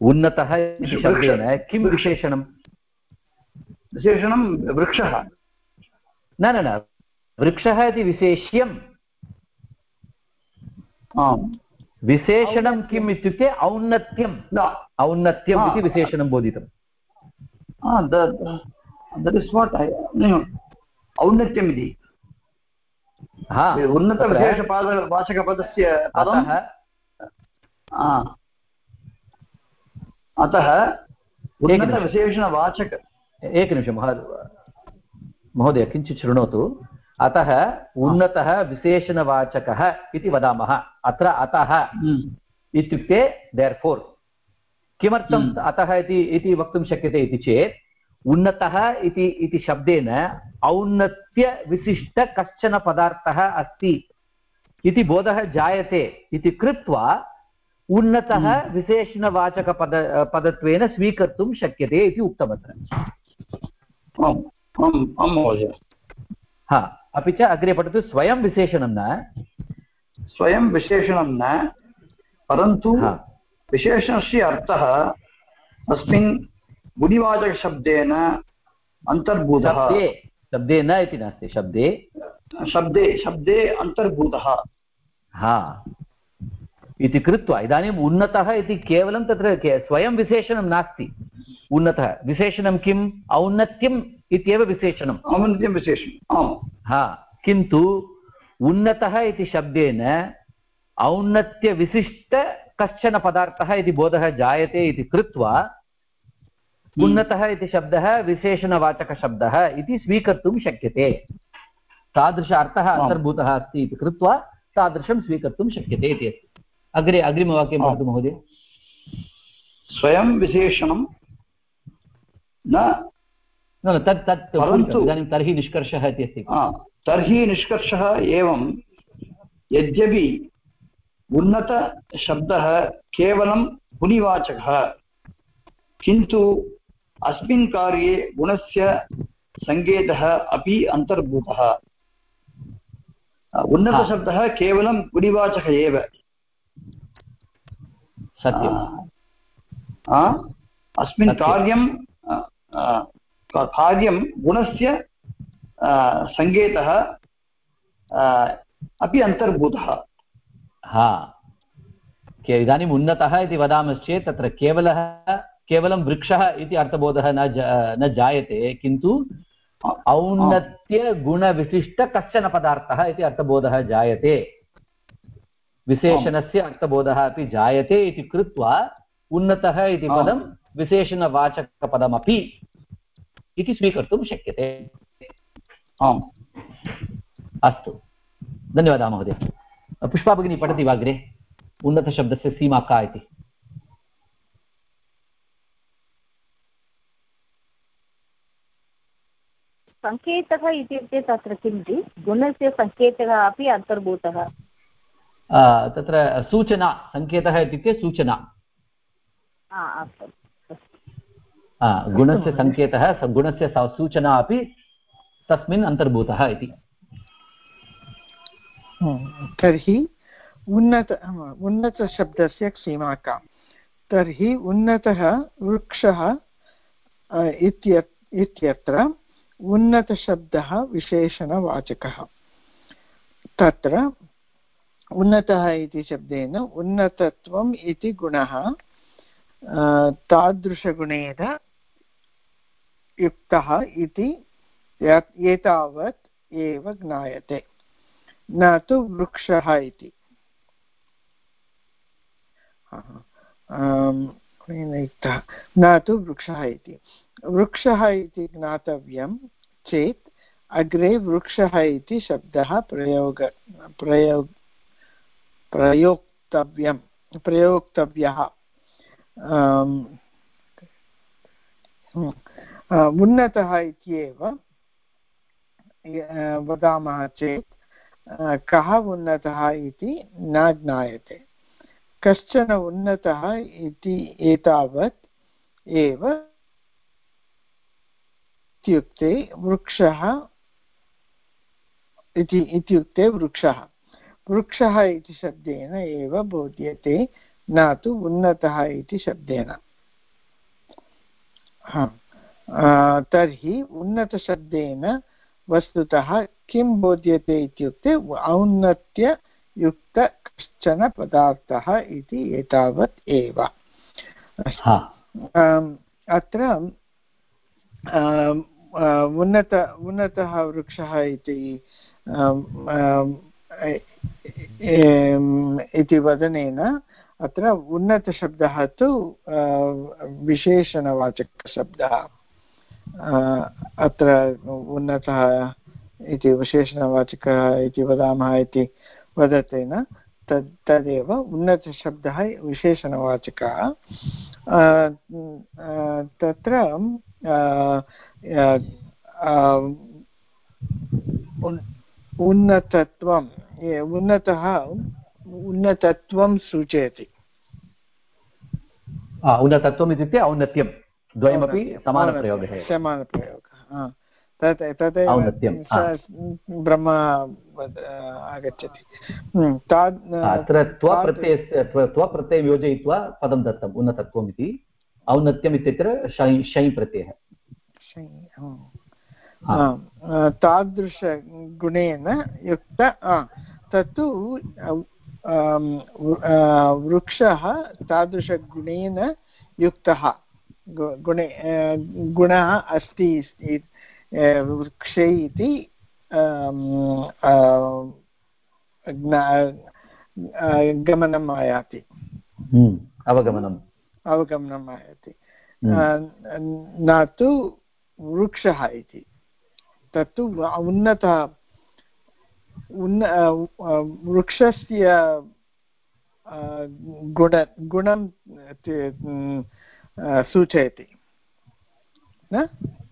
उन्नतः इति शब्देन किं विशेषणं? विशेषणं वृक्षः। न न न वृक्षः इति विशेष्यम्। आम्। विशेषणं किम् इत्युक्ते औन्नत्यं न। औन्नत्यम्. इति विशेषणं बोधितम्। दट् इस् वाट् औन्नत्यम् इति। हा उन्नतविशेषपाद वाचकपदस्य अतः अतः उन्नतविशेषणवाचक। एकनिमिषं महोदय महोदय किञ्चित् शृणोतु। अतः उन्नतः विशेषणवाचकः इति वदामः। अत्र अतः हम्म, इत्युक्ते देर् फोर् किमर्थं हम्म। अतः इति इति वक्तुं शक्यते इति चेत् उन्नतः इति इति शब्देन औन्नत्यविशिष्ट कश्चन पदार्थः अस्ति इति बोधः जायते इति कृत्वा उन्नतः विशेषणवाचकपद पदत्वेन स्वीकर्तुं शक्यते इति उक्तमत्र। महोदय। हा अपि च अग्रे पठतु स्वयं विशेषणं न? स्वयं विशेषणं न परन्तु विशेषणस्य अर्थः अस्मिन् गुणिवाचकशब्देन अन्तर्भूतः। शब्दे शब्दे न इति नास्ति शब्दे। शब्दे शब्दे अन्तर्भूतः। हा। इति कृत्वा इदानीम् उन्नतः इति केवलं तत्र के- स्वयं विशेषणं नास्ति। उन्नतः। विशेषणं किम्? औन्नत्यम् इत्येव विशेषणम्। औन्नत्यं विशेषणम् आम्। हा किन्तु उन्नतः इति शब्देन औन्नत्यविशिष्ट कश्चन पदार्थः इति बोधः जायते इति कृत्वा उन्नतः इति शब्दः विशेषणवाचकशब्दः इति स्वीकर्तुं शक्यते। तादृश अर्थः अन्तर्भूतः अस्ति इति कृत्वा तादृशं स्वीकर्तुं शक्यते इति अस्ति। अग्रे अग्रिमवाक्यं आम्। वदतु महोदय। स्वयं विशेषणं न न तत् तत् परन्तु- इदानीं तर्हि निष्कर्षः इति अस्ति। तर्हि निष्कर्षः एवं यद्यपि उन्नतशब्दः केवलं गुणिवाचकः किन्तु अस्मिन् कार्ये गुणस्य सङ्केतः अपि अन्तर्भूतः। उन्नतशब्दः केवलं गुणिवाचकः एव। सत्यम्। अस्मिन्। कार्यं कार्यं गुणस्य सङ्केतः अपि अन्तर्भूतः। हा। इदानीम् उन्नतः इति वदामश्चेत् तत्र केवलः केवलं वृक्षः इति अर्थबोधः न न जायते किन्तु औन्नत्यगुणविशिष्ट कश्चन पदार्थः इति अर्थबोधः जायते। विशेषणस्य अर्थबोधः अपि जायते इति कृत्वा उन्नतः इति पदं विशेषणवाचकपदमपि इति स्वीकर्तुं शक्यते। आम्। अस्तु। धन्यवादः महोदय। पुष्पा भगिनी पठति वा अग्रे? उन्नतशब्दस्य सीमा का इति। सङ्केतः इत्युक्ते तत्र किं जि गुणस्य सङ्केतः अपि अन्तर्भूतः। तत्र सूचना सङ्केतः इत्युक्ते सूचना। गुणस्य सङ्केतः गुणस्य सूचना अपि तस्मिन् अन्तर्भूतः इति। तर्हि उन्नत उन्नतशब्दस्य सीमा का तर्हि उन्नतः वृक्षः इत्यत्र उन्नतशब्दः विशेषणवाचकः। तत्र उन्नतः इति शब्देन उन्नतत्वम् इति गुणः तादृशगुणेन युक्तः इति एतावत् एव ज्ञायते। न तु वृक्षः इति। न तु वृक्षः इति। वृक्षः इति ज्ञातव्यं चेत् अग्रे वृक्षः इति शब्दः प्रयोग प्रयोग प्रयोक्तव्यं। प्रयोक्तव्यः उन्नतः इत्येव वदामः चेत् कः उन्नतः इति न ज्ञायते। कश्चन उन्नतः इति एतावत् एव इत्युक्ते वृक्षः इति, इत्युक्ते वृक्षः। वृक्षः इति शब्देन एव बोध्यते न तु उन्नतः इति शब्देन। तर्हि उन्नतशब्देन वस्तुतः किं बोध्यते इत्युक्ते औन्नत्ययुक्त कश्चन पदार्थः इति एतावत् एव। अत्र उन्नत उन्नतः वृक्षः इति इति वदनेन अत्र उन्नतशब्दः तु विशेषणवाचकशब्दः अत्र उन्नतः इति, विशेषणवाचकः इति वदामः इति वदतेन तद्, तदेव उन्नतशब्दः, विशेषणवाचकः। तत्र उन्नतत्वं उन्नतः उन्नतत्वं सूचयति। उन्नतत्वम् इत्युक्ते औन्नत्यं। द्वयमपि समानप्रयोगः समानप्रयोगः। तत् तदेव ब्रह्म आगच्छति। अत्र त्वप्रत्ययस्य त्वप्रत्ययं योजयित्वा पदं दत्तम् उन्नतत्वम् इति। औन्नत्यम् इत्यत्र शै शै प्रत्ययः तादृशगुणेन युक्त तत्तु वृक्षः तादृशगुणेन युक्तः गुणे गुणः अस्ति वृक्षे इति गमनम् आयाति। अवगमनम्। अवगमनम् आयाति। न तु वृक्षः इति। तत्तु उन्नतः, उन्न वृक्षस्य गुण, गुणं सूचयति।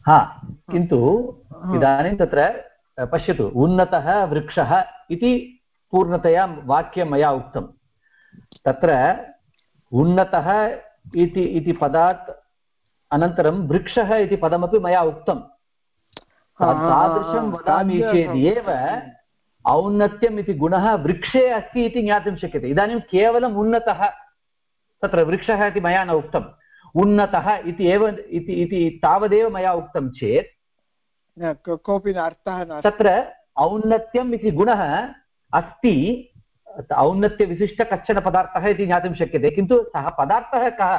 हा, किन्तु इदानीं तत्र पश्यतु, उन्नतः वृक्षः इति पूर्णतया वाक्यं मया उक्तं। तत्र उन्नतः इति इति पदात् अनन्तरं वृक्षः इति पदमपि मया उक्तं। तादृशं वदामि चेदेव औन्नत्यम् इति गुणः वृक्षे अस्ति इति ज्ञातुं शक्यते। इदानीं केवलम् उन्नतः तत्र वृक्षः इति मया न उक्तम्। उन्नतः इति एव इति इति तावदेव मया उक्तं चेत् कोऽपि अर्थः तत्र औन्नत्यम् इति गुणः अस्ति। औन्नत्यविशिष्ट कश्चन पदार्थः इति ज्ञातुं शक्यते। किन्तु सः पदार्थः कः?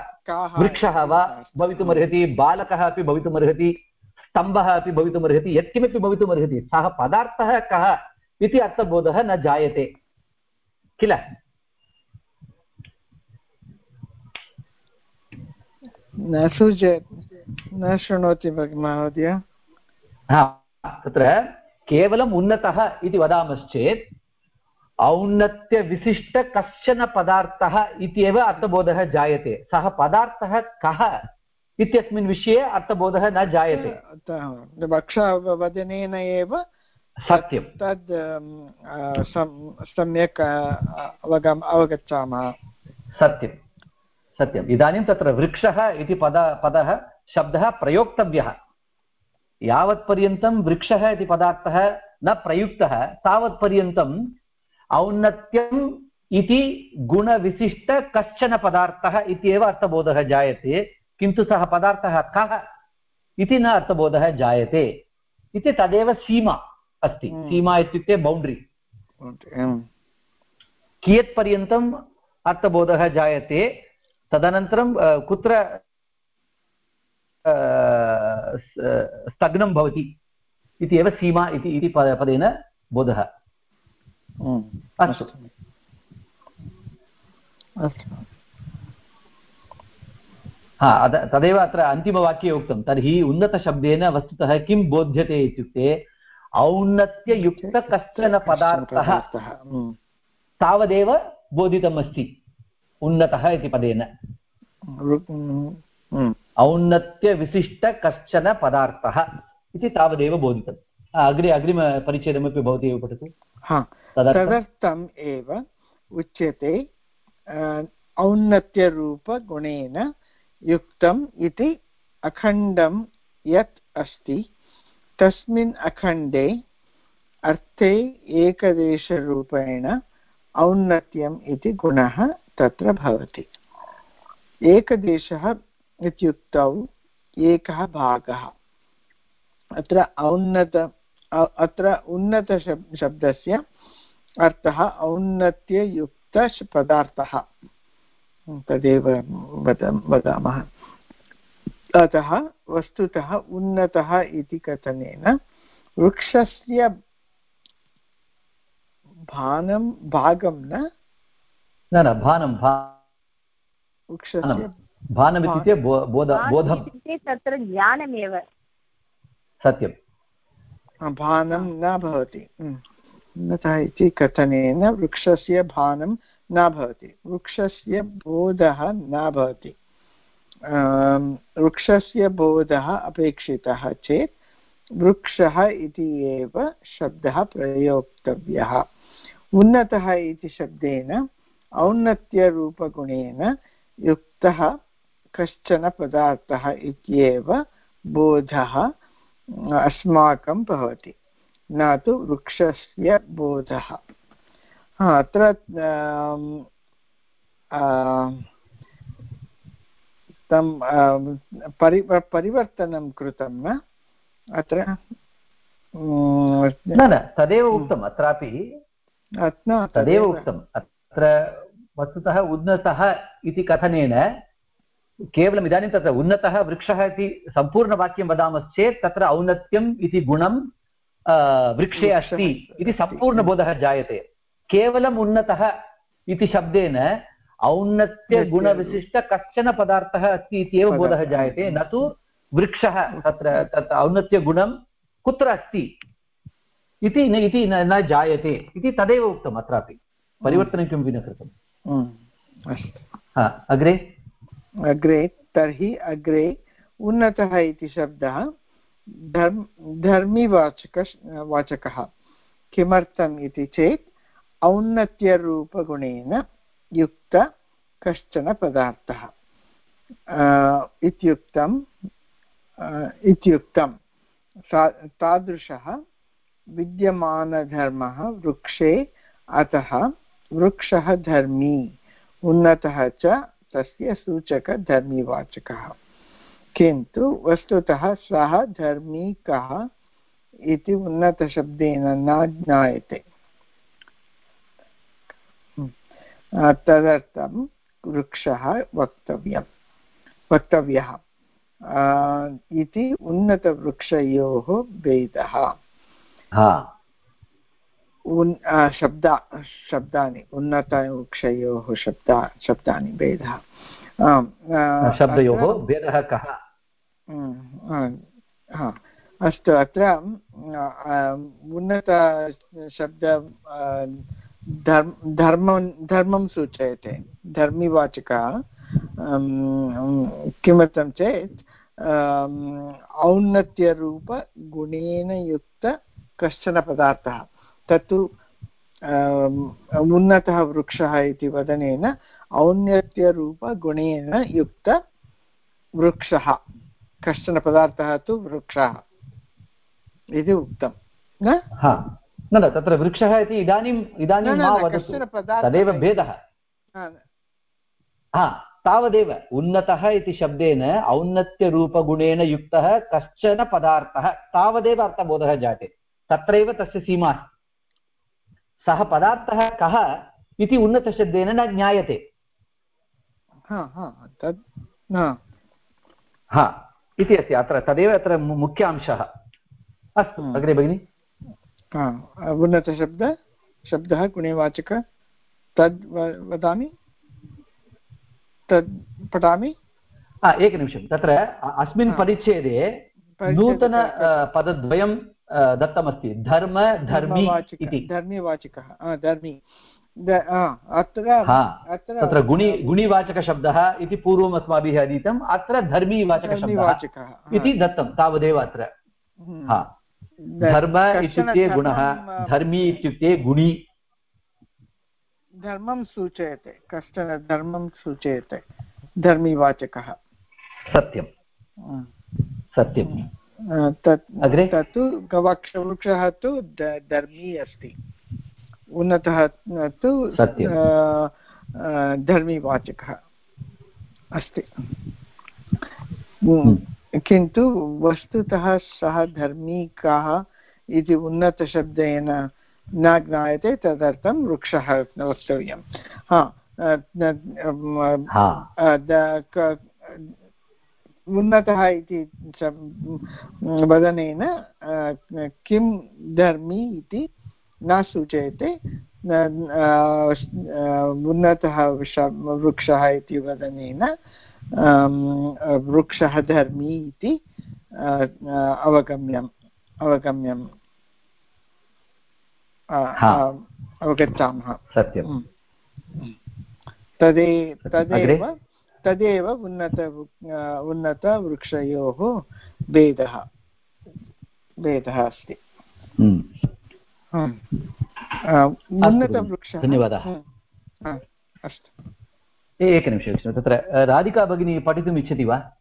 वृक्षः वा? भवितुमर्हति? बालकः अपि भवितुमर्हति? स्तम्भः अपि भवितुमर्हति यत्किमपि भवितुमर्हति सः पदार्थः कः इति अर्थबोधः न जायते। किल? न सूचयत् न शृणोति महोदय? हा तत्र केवलम् उन्नतः इति वदामश्चेत् औन्नत्यविशिष्ट कश्चन पदार्थः इत्येव अर्थबोधः जायते। सः पदार्थः कः? इत्यस्मिन् विषये अर्थबोधः न जायते। वक्षवदनेन एव सत्यं तद् सम्यक् अवगम् अवगच्छामः। सत्यं। सत्यम्। इदानीं तत्र वृक्षः इति पद पदः शब्दः प्रयोक्तव्यः। यावत्पर्यन्तं वृक्षः इति पदार्थः न प्रयुक्तः। तावत्पर्यन्तम् औन्नत्यम् इति गुणविशिष्ट कश्चन पदार्थः इत्येव अर्थबोधः जायते। किन्तु सः पदार्थः कः? इति न अर्थबोधः जायते। इति तदेव सीमा अस्ति। हम्म। सीमा इत्युक्ते बौण्ड्रि। कियत्पर्यन्तम् अर्थबोधः जायते? तदनन्तरं कुत्र स्थग्नं भवति इति एव सीमा इति इति पदेन बोधः। हम्म। अस्तु। अस्तु। हा तदेव अत्र अन्तिमवाक्ये उक्तं तर्हि उन्नतशब्देन वस्तुतः किं बोध्यते इत्युक्ते औन्नत्ययुक्त कश्चन पदार्थः। तावदेव बोधितम् अस्ति उन्नतः इति पदेन। औन्नत्यविशिष्ट कश्चन पदार्थः इति तावदेव बोधितम् अग्रे अग्रिमपरिच्छेदमपि भवती एव पठतु हा तदर्थम् एव उच्यते औन्नत्यरूपगुणेन युक्तम् इति अखण्डं यत् अस्ति। तस्मिन् अखण्डे अर्थे एकदेशरूपेण औन्नत्यम् इति गुणः तत्र भवति। एकदेशः इत्युक्तौ एकः भागः। अत्र औन्नत अत्र उन्नतशब् शब्दस्य अर्थः औन्नत्ययुक्त पदार्थः तदेव वद वदामः। अतः वस्तुतः उन्नतः इति कथनेन वृक्षस्य भानं भागं न? न न भानं भा- वृक्षस्य भानमित्युक्ते बोध तत्र ज्ञानमेव। सत्यं भानं न भवति। उन्नतः इति कथनेन वृक्षस्य भानं न भवति। वृक्षस्य बोधः न भवति। आम्, वृक्षस्य बोधः अपेक्षितः चेत् वृक्षः इति एव शब्दः प्रयोक्तव्यः। उन्नतः इति शब्देन औन्नत्यरूपगुणेन युक्तः कश्चन पदार्थः इत्येव बोधः अस्माकं भवति। न तु वृक्षस्य बोधः। हा, अत्र आम्, आम्, तं परि परिवर्तनं कृतं न? अत्र? न न तदेव उक्तम् अत्रापि तदेव उक्तम्। अत्र वस्तुतः उन्नतः इति कथनेन केवलम् इदानीं तत्र उन्नतः वृक्षः इति सम्पूर्णवाक्यं वदामश्चेत् तत्र औन्नत्यम् इति गुणं वृक्षे अस्ति इति। सम्पूर्णबोधः जायते। केवलम् उन्नतः इति शब्देन औन्नत्यगुणविशिष्ट कश्चन पदार्थः अस्ति इत्येव बोधः जायते न तु वृक्षः तत्र तत् औन्नत्यगुणं कुत्र अस्ति इति न इति न न जायते इति तदेव उक्तम् अत्रापि। परिवर्तनं किमपि न कृतम् उम्, अस्तु। हा अग्रे? अग्रे तर्हि अग्रे उन्नतः इति शब्दः धर्म धर्मीवाचक वाचकः किमर्थम् इति चेत् औन्नत्यरूपगुणेन युक्त कश्चन पदार्थः इत्युक्तं अ, इत्युक्तं सा तादृशः विद्यमानधर्मः वृक्षे अतः वृक्षः धर्मी उन्नतः च तस्य सूचकधर्मीवाचकः किन्तु वस्तुतः सः धर्मी कः इति उन्नतशब्देन न ज्ञायते तदर्थं वृक्षः वक्तव्यं। वक्तव्यः इति उन्नतवृक्षयोः भेदः। उन् शब्दा शब्दानि उन्नतवृक्षयोः शब्दा शब्दानि भेदः। शब्दयोः भेदः कः? अस्तु अत्र उन्नतशब्द धर्म, धर्मं धर्मं सूचयते। धर्मिवाचकः किमर्थं चेत् औन्नत्यरूपगुणेन युक्त कश्चन पदार्थः। तत्तु उन्नतः वृक्षः इति वदनेन औन्नत्यरूपगुणेन युक्तवृक्षः कश्चन पदार्थः तु वृक्षः। इति उक्तं। न? न तत्र वृक्षः इति इदानीम् इदानीं मा वदतु। तदेव भेदः। हा। तावदेव उन्नतः इति शब्देन औन्नत्यरूपगुणेन युक्तः कश्चन पदार्थः। तावदेव अर्थबोधः जायते तत्रैव तस्य सीमा अस्ति। सः पदार्थः कः इति उन्नतशब्देन न ज्ञायते। हा इति अस्ति। अत्र तदेव अत्र मुख्यांशः अस्तु। अग्रे भगिनि। उन्नतशब्द शब्दः गुणेवाचक तद् वदामि? तद् पठामि? एकनिमिषं तत्र अस्मिन् परिच्छेदे नूतन पदद्वयं दत्तमस्ति धर्म धर्मी इति। धर्मीवाचकः धर्मी। अत्र तत्र गुणि गुणिवाचकशब्दः इति पूर्वम् अस्माभिः अधीतम् अत्र धर्मीवाचकशब्दः इति दत्तं तावदेव अत्र। हम्म। धर्म इत्युक्ते गुणः धर्मी इत्युक्ते गुणि। धर्मं सूचयते कश्चन धर्मं सूचयते धर्मीवाचकः। सत्यं हम्म। सत्यं तत् अग्रे? तत्तु गवाक्षवृक्षः तु धर्मी अस्ति। उन्नतः तु धर्मीवाचकः अस्ति। हम्म। किन्तु वस्तुतः सः धर्मी कः इति उन्नतशब्देन न ज्ञायते तदर्थं वृक्षः वक्तव्यं हा उन्नतः इति वदनेन किं धर्मी इति न सूचयते उन्नतः वृक्षः इति वदनेन वृक्षः धर्मी इति अवगम्यम् अवगम्यम् अवगच्छामः। हम्म। तदे तदेव तदेव उन्नत उन्नतवृक्षयोः भेदः भेदः अस्ति। हम्म। उन्नतवृक्षः धन्यवादः। अस्तु। एकनिमिषं तत्र राधिका भगिनी पठितुम् इच्छति वा?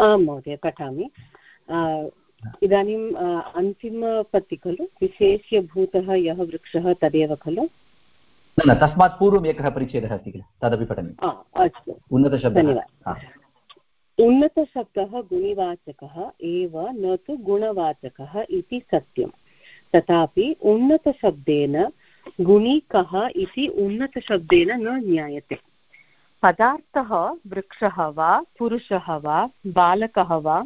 आं महोदय पठामि। इदानीम् अन्तिमपत्ति खलु? विशेष्यभूतः यः वृक्षः तदेव खलु? न न तस्मात् पूर्वम् एकः परिच्छेदः अस्ति किल? तदपि पठनीयम् अस्तु। उन्नतशब्दः। उन्नतशब्दः गुणिवाचकः एव न तु गुणवाचकः इति सत्यम्। तथापि उन्नतशब्देन गुणी कः इति उन्नतशब्देन न ज्ञायते। पदार्थः वृक्षः वा, पुरुषः वा, बालकः वा,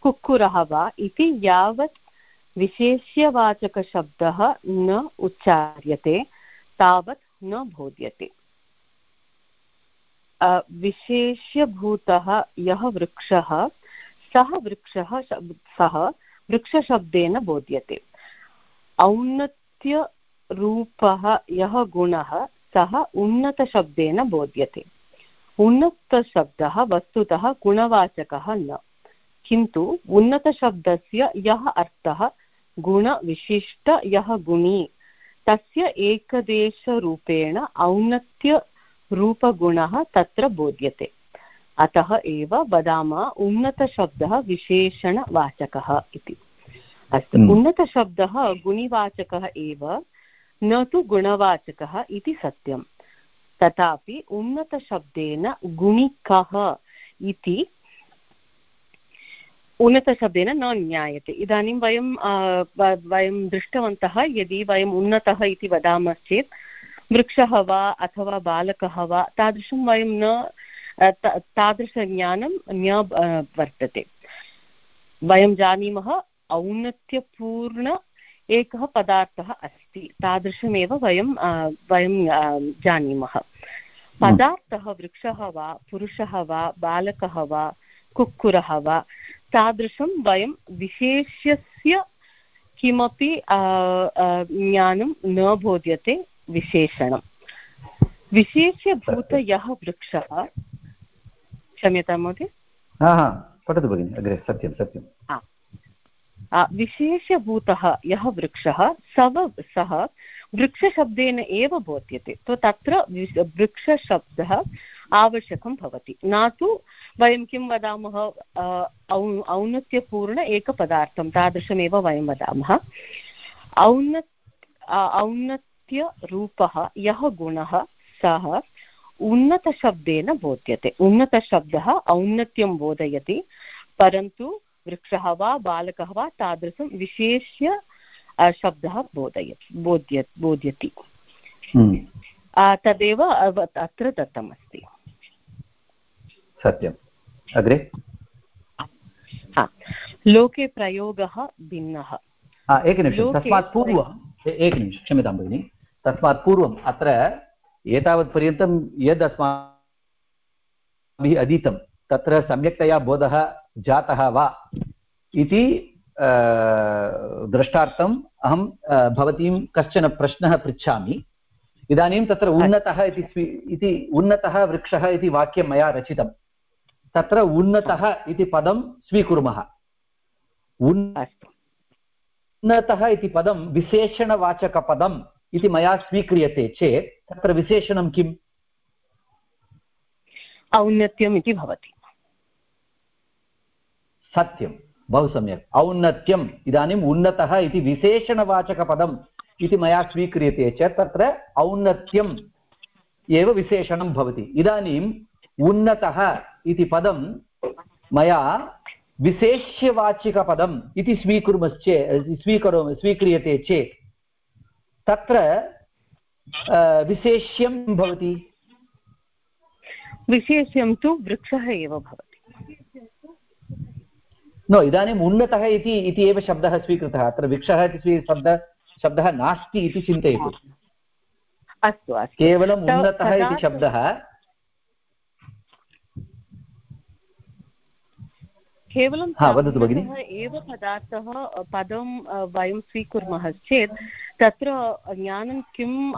कुक्कुरः वा इति यावत् विशेष्यवाचकशब्दः न उच्चार्यते, तावत् न बोध्यते। विशेष्यभूतः यः वृक्षः, सः वृक्षः सः वृक्षशब्देन बोध्यते। औन्नत्यरूपः यः गुणः सः उन्नतशब्देन बोध्यते। उन्नतशब्दः वस्तुतः गुणवाचकः न। किन्तु उन्नतशब्दस्य यः अर्थः गुणविशिष्ट यः गुणी तस्य एकदेशरूपेण औन्नत्यरूपगुणः तत्र बोध्यते। अतः एव वदामः उन्नतशब्दः विशेषणवाचकः इति। अस्तु हम्म। उन्नतशब्दः गुणिवाचकः एव न तु गुणवाचकः इति सत्यं तथापि उन्नतशब्देन गुणिकः इति उन्नतशब्देन न ज्ञायते। इदानीं वयं वयं दृष्टवन्तः यदि वयम् उन्नतः इति वदामश्चेत्, वृक्षः वा अथवा बालकः वा, तादृशं वयं न तादृशज्ञानं न वर्तते। वयं जानीमः औन्नत्यपूर्ण एकः पदार्थः अस्ति। तादृशमेव वयं वयं जानीमः। पदार्थः वृक्षः वा, पुरुषः वा, बालकः वा, कुक्कुरः वा, तादृशं वयं विशेष्यस्य किमपि ज्ञानं न बोध्यते विशेषणं। विशेष्यभूत यः वृक्षः, क्षम्यतां महोदय? पठतु भगिनि, अग्रे, सत्यं सत्यं। विशेषभूतः यः वृक्षः सव सः वृक्षशब्देन एव बोध्यते तो तत्र वृक्षशब्दः आवश्यकं भवति। न तु वयं किं वदामः औन्नत्यपूर्ण एकपदार्थं, तादृशमेव वयं वदामः। औन्न औन्नत्यरूपः यः गुणः, सः उन्नतशब्देन बोध्यते। उन्नतशब्दः औन्नत्यं बोधयति, परन्तु वृक्षः वा बालकः वा तादृशं विशेष्य शब्दः बोधयति बोध्य बोध्यति। हम्म। तदेव अत्र दत्तमस्ति। सत्यम्। अग्रे? लोके प्रयोगः भिन्नः। एकनिमिषं। तस्मात् पूर्वम् एकनिमिषं क्षम्यतां भगिनि। तस्मात् पूर्वम् अत्र एतावत्पर्यन्तं यद् अस्माभिः अधीतं तत्र सम्यक्तया बोधः जातः वा इति द्रष्टार्थम् अहं भवतीं कश्चन प्रश्नः पृच्छामि। इदानीं तत्र उन्नतः इति स्वी इति उन्नतः वृक्षः इति वाक्यं मया रचितं। तत्र उन्नतः इति पदं स्वीकुर्मः। उन्नतः इति पदं विशेषणवाचकपदम् इति मया स्वीक्रियते चेत् तत्र विशेषणं किम्? औन्नत्यम् इति भवति। सत्यं, बहु सम्यक्। औन्नत्यम् इदानीम् उन्नतः इति विशेषणवाचकपदम् इति मया स्वीक्रियते चेत् तत्र औन्नत्यम् एव विशेषणं भवति। इदानीम् उन्नतः इति पदं मया विशेष्यवाचिकपदम् इति स्वीकुर्मश्चेत् स्वीकरोमि स्वीक्रियते चेत् तत्र विशेष्यं भवति। विशेष्यं तु वृक्षः एव भवति। नो इदानीम् उन्नतः इति इति एव शब्दः स्वीकृतः। अत्र वृक्षः इति शब्दः शब्दः नास्ति इति चिन्तयतु। अस्तु अस्तु। केवलम् उन्नतः इति शब्दः। केवलं वदतु भगिनि। एव पदार्थः पदं वयं स्वीकुर्मः चेत् तत्र ज्ञानं किं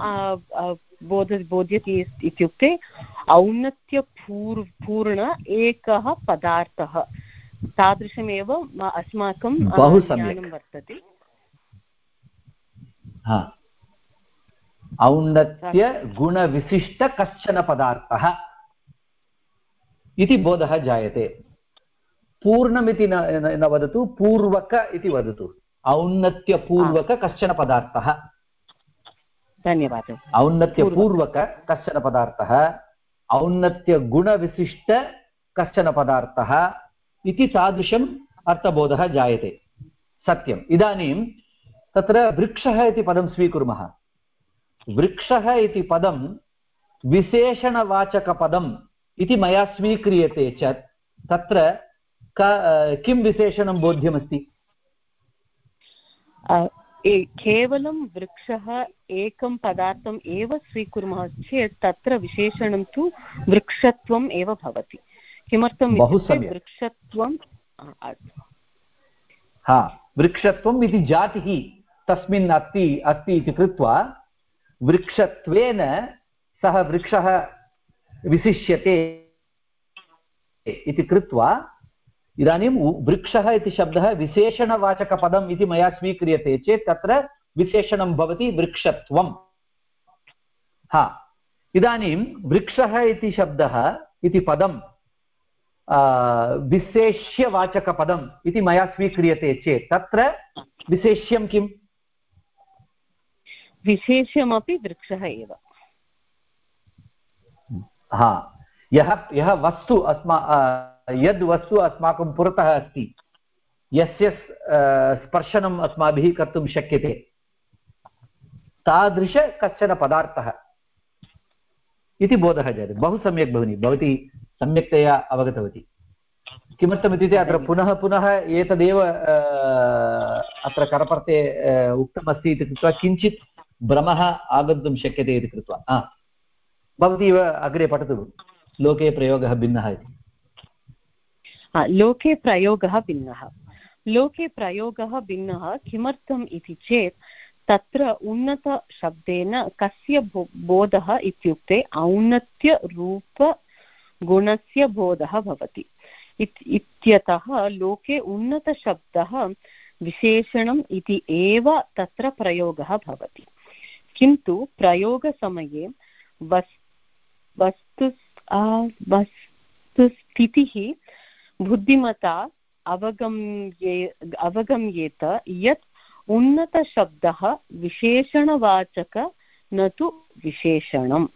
बोध बोध्यति इत्युक्ते औन्नत्यपूर् पूर्ण एकः पदार्थः। तादृशमेव अस्माकं बहु ज्ञानं वर्तते। औन्नत्य गुणविशिष्ट कश्चन पदार्थः इति बोधः जायते। पूर्णमिति न न वदतु पूर्वक इति वदतु। औन्नत्यपूर्वक कश्चन पदार्थः। धन्यवादः। औन्नत्यपूर्वक कश्चन पदार्थः। औन्नत्यगुणविशिष्ट कश्चन पदार्थः। इति तादृशम् अर्थबोधः जायते। सत्यम्। इदानीं तत्र वृक्षः इति पदं स्वीकुर्मः। वृक्षः इति पदं विशेषणवाचकपदम् इति मया स्वीक्रियते चेत् तत्र किं विशेषणं बोध्यमस्ति? केवलं वृक्षः एकं पदार्थम् एव स्वीकुर्मः चेत् तत्र विशेषणं तु वृक्षत्वम् एव भवति। किमर्थं वृक्षत्वं हा वृक्षत्वम् इति जातिः तस्मिन् अस्ति अस्ति इति कृत्वा वृक्षत्वेन सः वृक्षः विशिष्यते इति कृत्वा इदानीं वृक्षः इति शब्दः विशेषणवाचकपदम् इति मया स्वीक्रियते चेत् तत्र विशेषणं भवति वृक्षत्वं हा इदानीं वृक्षः इति शब्दः इति पदं विशेष्यवाचकपदम् इति मया स्वीक्रियते चेत्। तत्र विशेष्यं किम्? विशेष्यमपि वृक्षः एव। हा यः यः वस्तु अस्मा यद् वस्तु अस्माकं पुरतः अस्ति यस्य स्पर्शनम् अस्माभिः कर्तुं शक्यते। तादृश कश्चन पदार्थः। इति बोधः जायते। बहु सम्यक् भगिनि भवती सम्यक्तया अवगतवती। किमर्थमित्युक्ते अत्र पुनः पुनः एतदेव अत्र करपर्ते उक्तमस्ति इति कृत्वा किञ्चित् भ्रमः आगन्तुं शक्यते इति कृत्वा। भवती एव अग्रे पठतु। लोके प्रयोगः भिन्नः इति। लोके प्रयोगः भिन्नः। लोके प्रयोगः भिन्नः किमर्थम् इति चेत् तत्र उन्नतशब्देन कस्य बोधः इत्युक्ते औन्नत्यरूपगुणस्य बोधः भवति। इत्यतः लोके उन्नतशब्दः विशेषणम् इति एव तत्र प्रयोगः भवति। किन्तु प्रयोगसमये वस्, वस्तु वस्तुस्थितिः, बुद्धिमता अवगम्ये, अवगम्येत यत् उन्नतशब्दः विशेषणवाचक न तु विशेषणम्।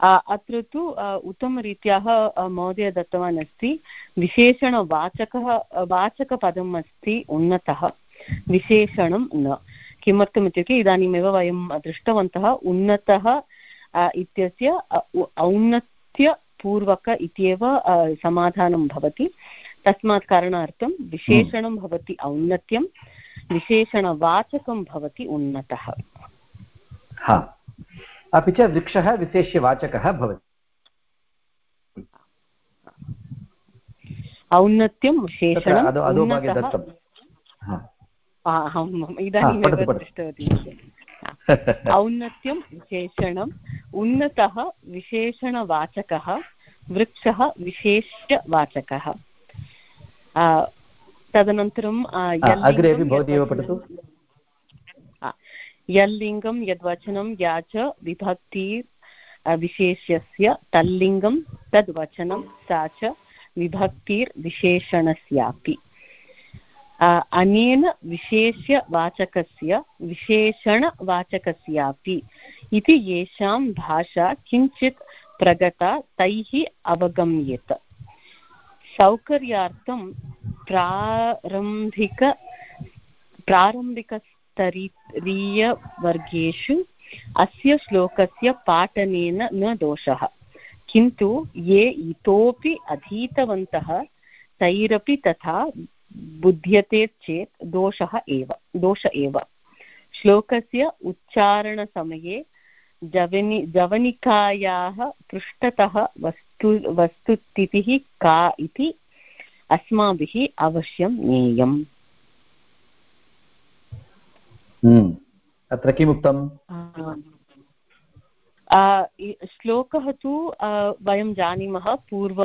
अत्र तु उत्तमरीत्याः महोदय दत्तवान् अस्ति विशेषणवाचकः वाचकपदम् अस्ति उन्नतः। विशेषणं न। किमर्थम् इत्युक्ते इदानीमेव वयं दृष्टवन्तः उन्नतः इत्यस्य औन्नत्यपूर्वक इत्येव समाधानं भवति। तस्मात् कारणार्थं विशेषणं भवति औन्नत्यं विशेषणवाचकं भवति उन्नतः। अपि च वृक्षः विशेष्यवाचकः भवति। औन्नत्यं विशेषणम् इदानीमेव दृष्टवती औन्नत्यं विशेषणम् उन्नतः विशेषणवाचकः वृक्षः विशेष्यवाचकः। तदनन्तरं अग्रे अपि भवती एव पठतु। यल्लिङ्गं यद्वचनं या च विभक्ति विशेष्यस्य तल्लिङ्गं तद्वचनं सा च विभक्तिर्विशेषणस्यापि। अनेन विशेष्यवाचकस्य विशेषणवाचकस्यापि। इति येषां भाषा किञ्चित् प्रगता, तैः अवगम्येत। सौकर्यार्थं प्रारम्भिक प्रारम्भिकस्तरीयवर्गेषु अस्य श्लोकस्य पाठनेन न दोषः। किन्तु ये इतोपि अधीतवन्तः, तैरपि तथा बुध्यते चेत् दोषः एव, दोष एव। श्लोकस्य उच्चारणसमये जवनि, जवनिकायाः पृष्ठतः वस्तु, वस्तुस्थितिः का इति अस्माभिः अवश्यं ज्ञेयम्। अत्र किमुक्तम्? श्लोकः तु वयं जानीमः पूर्व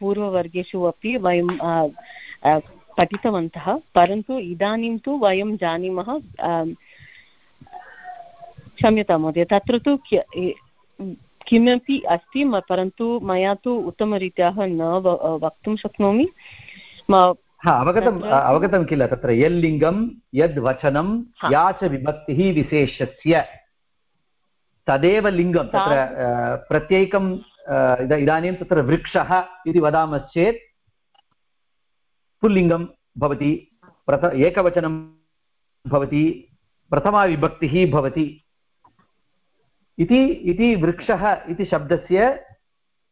पूर्ववर्गेषु अपि वयं पठितवन्तः परन्तु इदानीं तु वयं जानीमः क्षम्यतां महोदय तत्र तु किमपि अस्ति परन्तु मया तु उत्तमरीत्या न वक्तुं शक्नोमि। अवगतम् अवगतं किल तत्र यल्लिङ्गं यद्वचनं या च विभक्तिः विशेषस्य तदेव लिङ्गं तत्र प्रत्येकं इदानीं तत्र वृक्षः इति वदामश्चेत् पुल्लिङ्गं भवति प्रथ एकवचनं भवति प्रथमाविभक्तिः भवति। इति इति वृक्षः इति शब्दस्य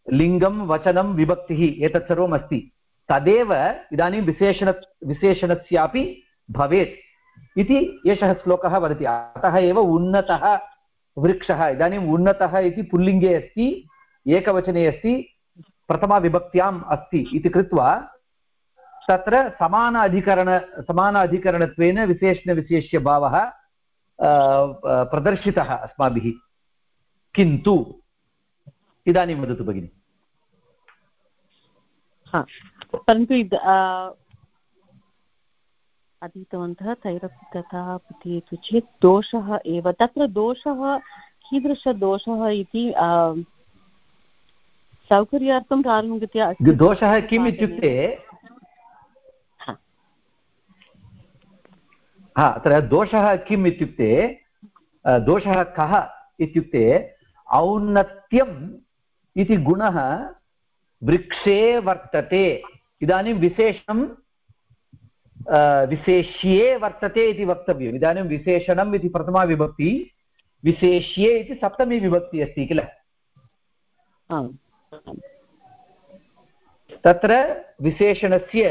लिङ्गं वचनं विभक्तिः एतत् सर्वम् अस्ति तदेव इदानीं विशेषण विशेषणस्यापि भवेत् इति एषः श्लोकः वदति। अतः एव उन्नतः वृक्षः इदानीम् उन्नतः इति पुल्लिङ्गे अस्ति, एकवचने अस्ति प्रथमाविभक्त्याम् अस्ति इति कृत्वा तत्र समान अधिकरण समान अधिकरणत्वेन विशेषणविशेष्यभावः प्रदर्शितः अस्माभिः। किन्तु, इदानीं वदतु भगिनि। परन्तु अधीतवन्तः तैरपि तथा पठेतु चेत् दोषः एव। तत्र दोषः कीदृशदोषः इति सौकर्यार्थं प्रारम्भतया दोषः किम् इत्युक्ते? हा। अत्र दोषः किम् इत्युक्ते दोषः कः इत्युक्ते औन्नत्यम् इति गुणः वृक्षे वर्तते। इदानीं विशेषणं विशेष्ये वर्तते इति वक्तव्यम्। इदानीं विशेषणम् इति प्रथमा विभक्ति विशेष्ये इति सप्तमी विभक्ति अस्ति किल? तत्र विशेषणस्य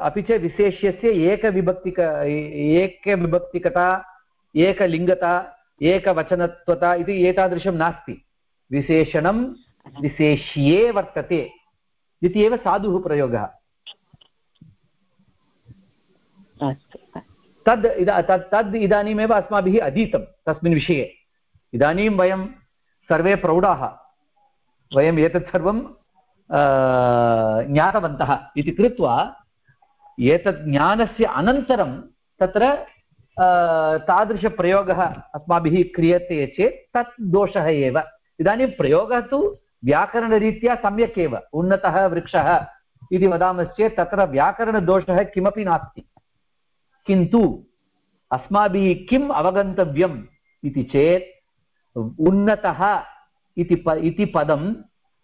अपि च विशेष्यस्य एकविभक्तिक एकविभक्तिकता एकलिङ्गता एकवचनत्वता इति एतादृशं नास्ति। विशेषणं विशेष्ये वर्तते। इति एव साधुः प्रयोगः। तद् इदा तत् तद् इदानीमेव अस्माभिः अधीतं तस्मिन् विषये। इदानीं वयं सर्वे प्रौढाः। वयम् एतत् सर्वं ज्ञातवन्तः इति कृत्वा एतत् ज्ञानस्य अनन्तरं तत्र तादृशप्रयोगः अस्माभिः क्रियते चेत् तत् दोषः एव। इदानीं प्रयोगः तु व्याकरणरीत्या सम्यक् एव उन्नतः वृक्षः इति वदामश्चेत् तत्र व्याकरणदोषः किमपि नास्ति। किन्तु अस्माभिः किम् अवगन्तव्यम् इति चेत्, उन्नतः इति प, इति पदं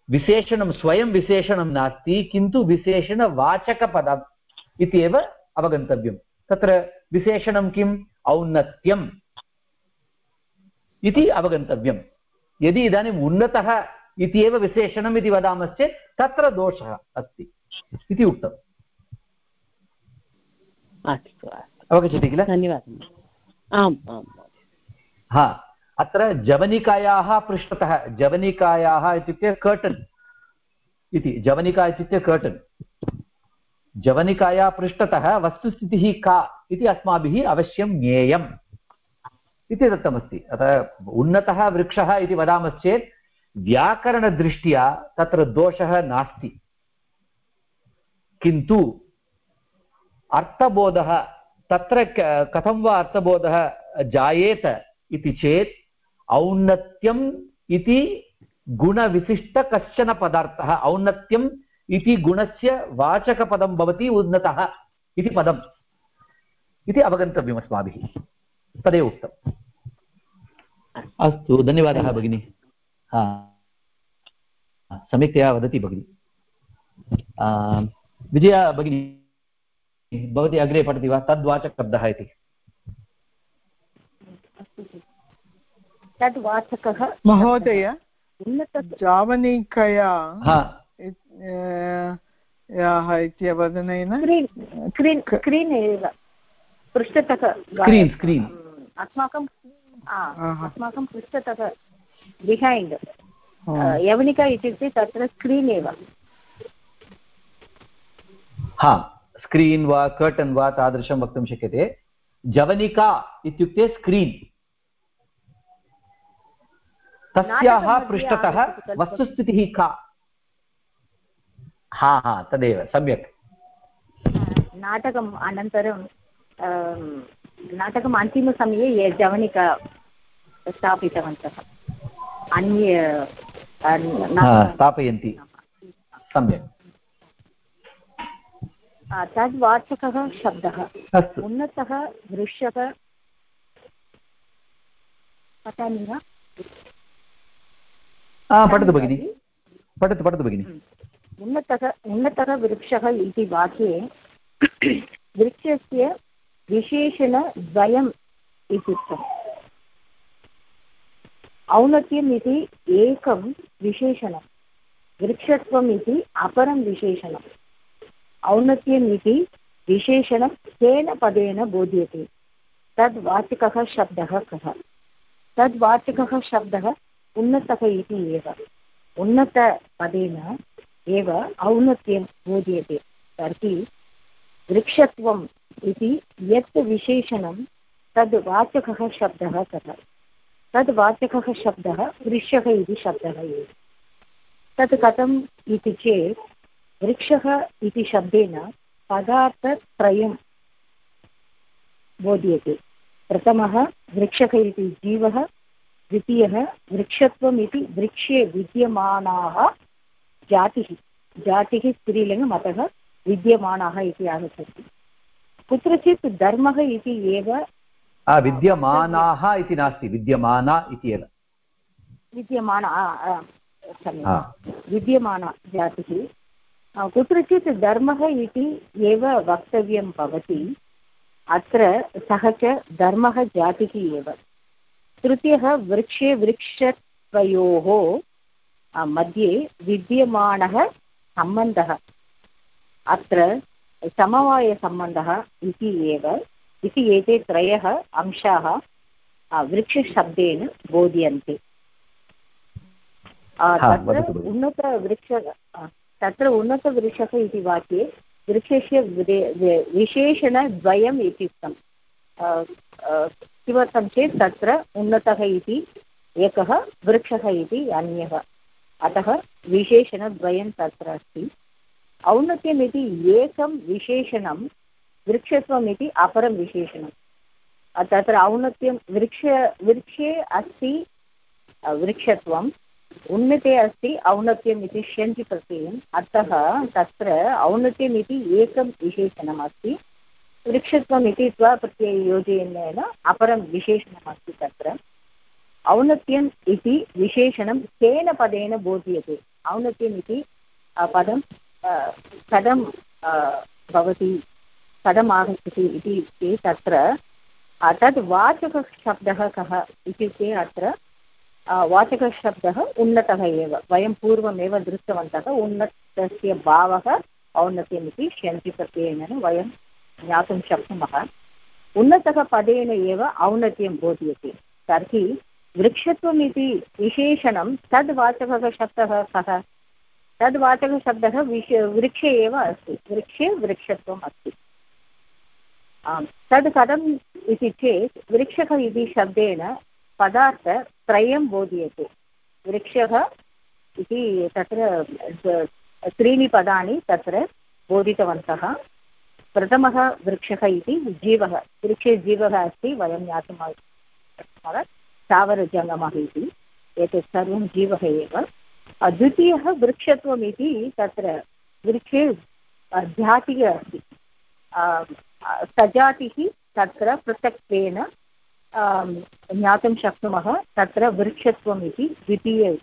विशेषणं, स्वयं विशेषणं नास्ति, किन्तु विशेषणवाचकपदम् इति एव अवगन्तव्यं तत्र विशेषणं किम्? औन्नत्यम् इति अवगन्तव्यं यदि इदानीम् उन्नतः इति एव विशेषणम् इति वदामश्चेत् तत्र दोषः अस्ति इति उक्तम्। अस्तु अवगच्छति किल? धन्यवादः। आम् आम् हा अत्र जवनिकायाः पृष्ठतः जवनिकायाः इत्युक्ते कर्टन् इति जवनिका इत्युक्ते कर्टन् जवनिकाया पृष्ठतः वस्तुस्थितिः का इति अस्माभिः अवश्यं ज्ञेयम् इति दत्तमस्ति। अतः उन्नतः वृक्षः इति वदामश्चेत् व्याकरणदृष्ट्या तत्र दोषः नास्ति। किन्तु अर्थबोधः तत्र कथं वा अर्थबोधः जायेत इति चेत् औन्नत्यम् इति गुणविशिष्ट कश्चन पदार्थः। औन्नत्यम् इति गुणस्य वाचकपदं भवति उन्नतः इति पदम्। इति अवगन्तव्यम् अस्माभिः। तदेव उक्तम् अस्तु धन्यवादः। भगिनि। हा. सम्यक्तया वदति भगिनि. विजया भगिनी भवती अग्रे पठति वा? तद्वाचकशब्दः इति. तद्वाचकः महोदय जावनिकया हा. याः इत्यवदनेन स्क्रीन् स्क्रीन् स्क्रीन् एव. पृष्ठतः स्क्रीन् स्क्रीन् अस्माकं अस्माकं पृष्ठतः बिहैण्ड् यवनिका इत्युक्ते तत्र स्क्रीन् एव हा स्क्रीन् वा कर्टन् वा तादृशं वक्तुं शक्यते जवनिका इत्युक्ते स्क्रीन् तस्याः पृष्ठतः वस्तुस्थितिः का हा हा तदेव सम्यक् नाटकम् अनन्तरं नाटकम् अन्तिमसमये ये जवनिका स्थापितवन्तः अन्य स्थापयन्ति। सम्यक्। तद्वाचकः शब्दः। अस्तु। उन्नतः वृक्षः पठामि वा? पठतु भगिनि। पठतु पठतु भगिनि। उन्नतः उन्नतः वृक्षः इति वाक्ये <coughs> वृक्षस्य विशेषणद्वयम् इत्युक्तम्। औन्नत्यम् इति एकं विशेषणं वृक्षत्वम् इति अपरं विशेषणम् औन्नत्यम् इति विशेषणं केन पदेन बोध्यते? तद्वाचकः शब्दः कः? तद्वाचकः शब्दः उन्नतः इति एव। उन्नतपदेन एव औन्नत्यं बोध्यते। तर्हि वृक्षत्वम् इति यत् विशेषणं तद् वाचकः शब्दः कः? तद् वाचकः शब्दः वृक्षः इति शब्दः एव। तत् कथम् इति चेत्, वृक्षः इति शब्देन पदार्थत्रयं बोध्यते। प्रथमः वृक्षः इति जीवः, द्वितीयः वृक्षत्वम् इति वृक्षे विद्यमानाः जातिः। जातिः स्त्रीलिङ्गम् अतः विद्यमानाः इति आगच्छति। कुत्रचित् धर्मः इति एव विद्यमानाः इति नास्ति विद्यमाना इति एव। विद्यमान विद्यमाना जातिः। कुत्रचित् धर्मः इति एव वक्तव्यं भवति अत्र सः च धर्मः जातिः एव। तृतीयः वृक्षे वृक्षत्वयोः मध्ये विद्यमानः सम्बन्धः। अत्र समवायसम्बन्धः इति एव। इति एते त्रयः अंशाः वृक्षशब्देन बोध्यन्ते। तत्र। उन्नतवृक्ष तत्र उन्नतवृक्षः इति वाक्ये वृक्षस्य विशेषणद्वयम् इत्युक्तम्। अ, किमर्थं चेत् तत्र उन्नतः इति एकः वृक्षः इति अन्यः। अतः विशेषणद्वयं तत्र अस्ति। औन्नत्यम् इति एकं विशेषणं वृक्षत्वम् इति अपरं विशेषणं तत्र औन्नत्यं वृक्ष, वृक्षे अस्ति वृक्षत्वम्, उन्नते अस्ति औन्नत्यम् इति ष्यन्ति प्रत्ययम् अतः तत्र औन्नत्यम् इति एकं विशेषणम् अस्ति वृक्षत्वम् इति स्वप्रत्यययोजनेन अपरं विशेषणमस्ति तत्र। औन्नत्यम् इति विशेषणं केन पदेन बोध्यते? औन्नत्यम् इति पदं कथं भवति? कथम् आगच्छति इति चेत् तत्र तद् वाचकशब्दः कः इत्युक्ते अत्र वाचकशब्दः उन्नतः एव, वयं पूर्वमेव दृष्टवन्तः उन्नतस्य भावः औन्नत्यमिति ष्यन्ति प्रत्ययेन वयं ज्ञातुं शक्नुमः। उन्नतः पदेन एव औन्नत्यं बोध्यते। तर्हि वृक्षत्वमिति विशेषणं तद् वाचकः कः? तद् वाचकशब्दः विश, वृक्षे एव अस्ति। वृक्षे वृक्षत्वम् अस्ति। आम् तद् कथम् इति चेत् वृक्षः इति शब्देन पदार्थत्रयं बोध्यते। वृक्षः इति तत्र त्रीणि पदानि तत्र बोधितवन्तः। प्रथमः वृक्षः इति जीवः, वृक्षे जीवः अस्ति, वयं ज्ञातुं स्थावरजङ्गमः इति, एतत् सर्वं जीवः एव। द्वितीयः वृक्षत्वम् तत्र, वृक्षे जातिः अस्ति। सजातिः तत्र पृथक्त्वेन ज्ञातुं शक्नुमः। तत्र वृक्षत्वम् इति द्वितीय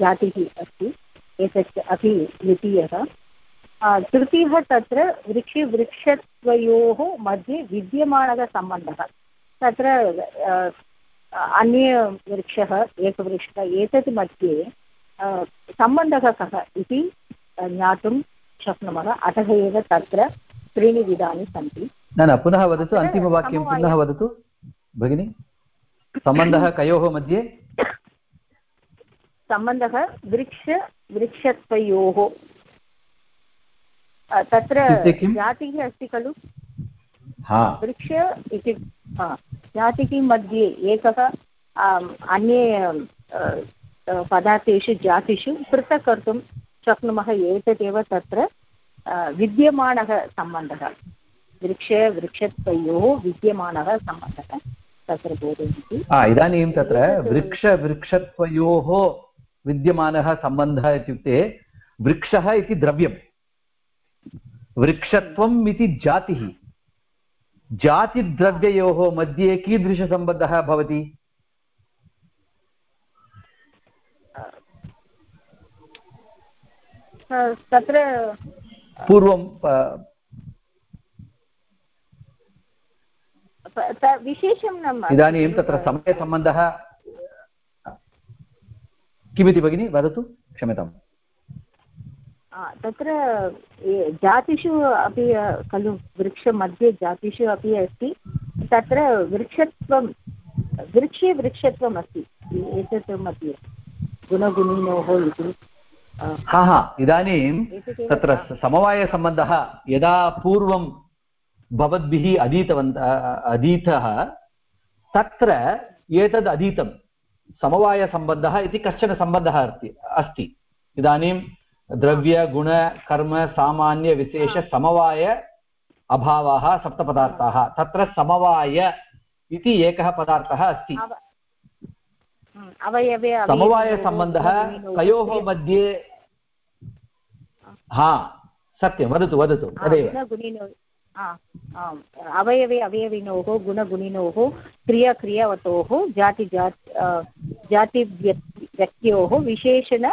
जातिः अस्ति। एतत् अपि द्वितीयः। तृतीयः तत्र वृक्षे मध्ये विद्यमानः सम्बन्धः तत्र अ, अन्य वृक्षः एकवृक्षः एतत् मध्ये सम्बन्धः कः इति ज्ञातुं शक्नुमः। अतः एव तत्र त्रीणि विधानि सन्ति। न न पुनः वदतु अन्तिमवाक्यं पुनः वदतु भगिनि। सम्बन्धः कयोः मध्ये? सम्बन्धः वृक्ष वृक्षत्वयोः तत्र जातिः अस्ति खलु? वृक्ष इति जातिः मध्ये एकः अन्ये पदार्थेषु जातिषु पृथक् कर्तुं शक्नुमः एतदेव तत्र विद्यमानः सम्बन्धः वृक्ष वृक्षत्वयोः विद्यमानः सम्बन्धः तत्र बोधयन्ति हा, इदानीं तत्र वृक्षवृक्षत्वयोः विद्यमानः सम्बन्धः इत्युक्ते वृक्षः इति द्रव्यं वृक्षत्वम् इति जातिः जातिद्रव्ययोः मध्ये कीदृशसम्बन्धः भवति तत्र पूर्वं विशेषं न इदानीं तत्र समयसम्बन्धः किमिति भगिनि? वदतु क्षम्यताम् तत्र जातिषु अपि खलु वृक्षमध्ये जातिषु अपि अस्ति। तत्र वृक्षत्वं वृक्षे वृक्षत्वम् अस्ति एतत् मध्ये गुणगुणिनोः इति। हा हा इदानीं तत्र समवायसम्बन्धः यदा पूर्वं भवद्भिः अधीतवन्त अधीतः तत्र एतद् अधीतं समवायसम्बन्धः इति कश्चन सम्बन्धः अस्ति अस्ति। इदानीं द्रव्यगुणकर्मसामान्यविशेषसमवाय अभावाः सप्तपदार्थाः तत्र समवाय इति एकः पदार्थः अस्ति। अवयवे समवायसम्बन्धः इति- मध्ये हा। सत्यं वदतु वदतु तदेव। अवयवे अवयविनोः गुणगुणिनोः क्रियाक्रियावतोः जाति जातिव्यक् व्यक्त्योः विशेषण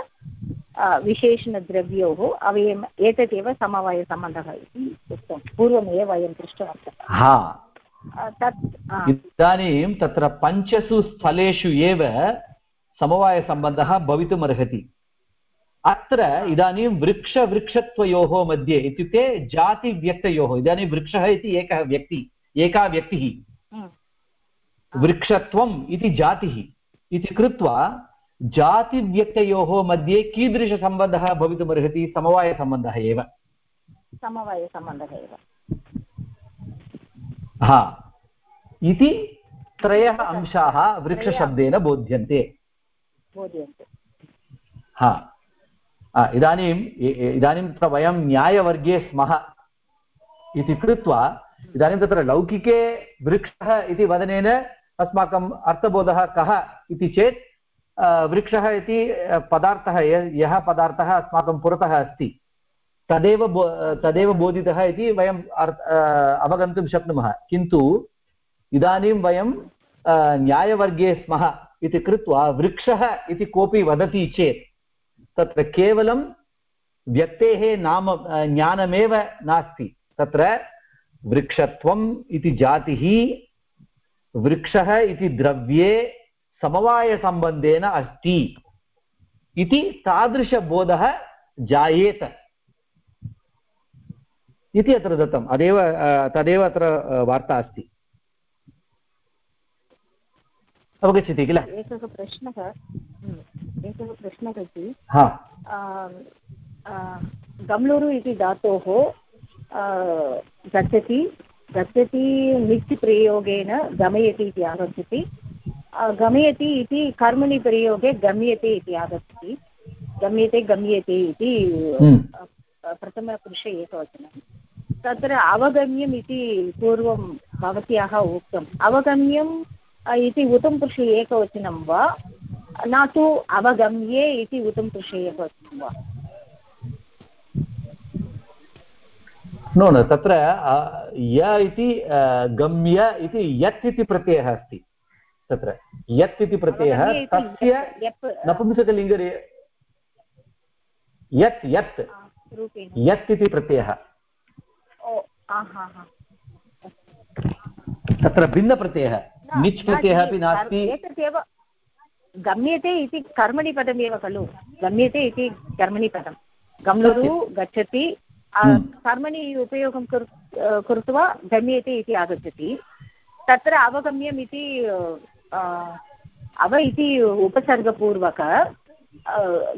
विशेषणद्रव्योः अवयम् एतदेव समवायसम्बन्धः इति उक्तं। पूर्वमेव वयं दृष्टवन्तः। हा तत् इदानीं तत्र पञ्चसु स्थलेषु एव समवायसम्बन्धः भवितुमर्हति। अत्र इदानीं वृक्षवृक्षत्वयोः मध्ये इत्युक्ते जातिव्यक्तयोः इदानीं वृक्षः इति एकः व्यक्ति एका व्यक्तिः। वृक्षत्वम् इति जातिः। इति कृत्वा जातिव्यक्तयोः मध्ये कीदृशसम्बन्धः भवितुमर्हति? समवायसम्बन्धः एव। समवायसम्बन्धः एव। हा। इति त्रयः अंशाः वृक्षशब्देन बोध्यन्ते। हा। इदानीम् इदानीं तत्र वयं न्यायवर्गे स्मः इति कृत्वा इदानीं तत्र लौकिके वृक्षः इति वदनेन अस्माकम् अर्थबोधः कः इति चेत् वृक्षः इति पदार्थः यः पदार्थः अस्माकं पुरतः अस्ति। तदेव बो, तदेव बोधितः इति वयम् अवगन्तुं शक्नुमः। किन्तु इदानीं वयं न्यायवर्गे स्मः इति कृत्वा वृक्षः इति कोऽपि वदति चेत्, तत्र केवलं व्यक्तेः नाम ज्ञानमेव नास्ति। तत्र वृक्षत्वम् इति जातिः, वृक्षः इति द्रव्ये समवायसम्बन्धेन अस्ति इति तादृशबोधः जायेत। इति अत्र दत्तम्। अदेव तदेव अत्र वार्ता अस्ति। अवगच्छति किल? एकः प्रश्नः। एकः प्रश्नः अस्ति। हा। गम्लूरु इति धातोः गच्छति। गच्छति निच् प्रयोगेन गमयति इति आगच्छति। गमयति इति कर्मणि प्रयोगे गम्यते इति आगच्छति। गम्यते गम्यते इति हम्म। प्रथमपुरुषे एकवचनं। तत्र अवगम्यम् इति पूर्वं भवत्याः उक्तम्। अवगम्यम् इति उत्तमपुरुषे एकवचनं वा? न तु अवगम्ये इति उत्तमपुरुषे एकवचनं वा? नो न तत्र य इति गम्य इति यत् इति प्रत्ययः अस्ति। तत्र यत् इति प्रत्ययः तस्य यत्- यत् यत् यत् इति प्रत्ययः। तत्र भिन्नप्रत्ययः। निच् प्रत्ययः अपि नास्ति। एतदेव गम्यते इति कर्मणि पदमेव खलु। गम्यते इति कर्मणि पदं गम्लुरु गच्छति। आ, हम्म। कर्मणि उपयोगं कृत्वा गम्यते इति आगच्छति। तत्र अवगम्यम् इति अव इति उपसर्गपूर्वक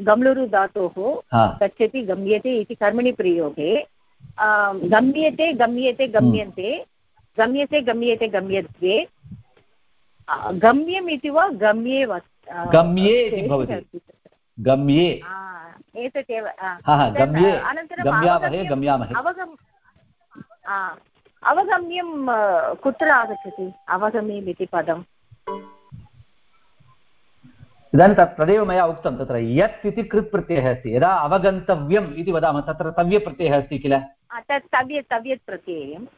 गम्लुरु धातोः गच्छति गम्यते इति कर्मणि प्रयोगे गम्यते गम्यते गम्यन्ते। गम्यते गम्यते गम्यत्वे। गम्यम् इति वा गम्ये गम्ये इति भवति। गम्ये। गम्ये अनन्तरं गम्यामहे गम्यामहे। अवगम् अवगम्यं कुत्र आगच्छति? अवगम्यम् इति पदं इदानीं तत् तदेव मया उक्तं तत्र यत् इति कृत् प्रत्ययः अस्ति। यदा अवगन्तव्यम् इति वदामः तत्र तव्यप्रत्ययः अस्ति किल? तत् तव्यत् तव्यत्.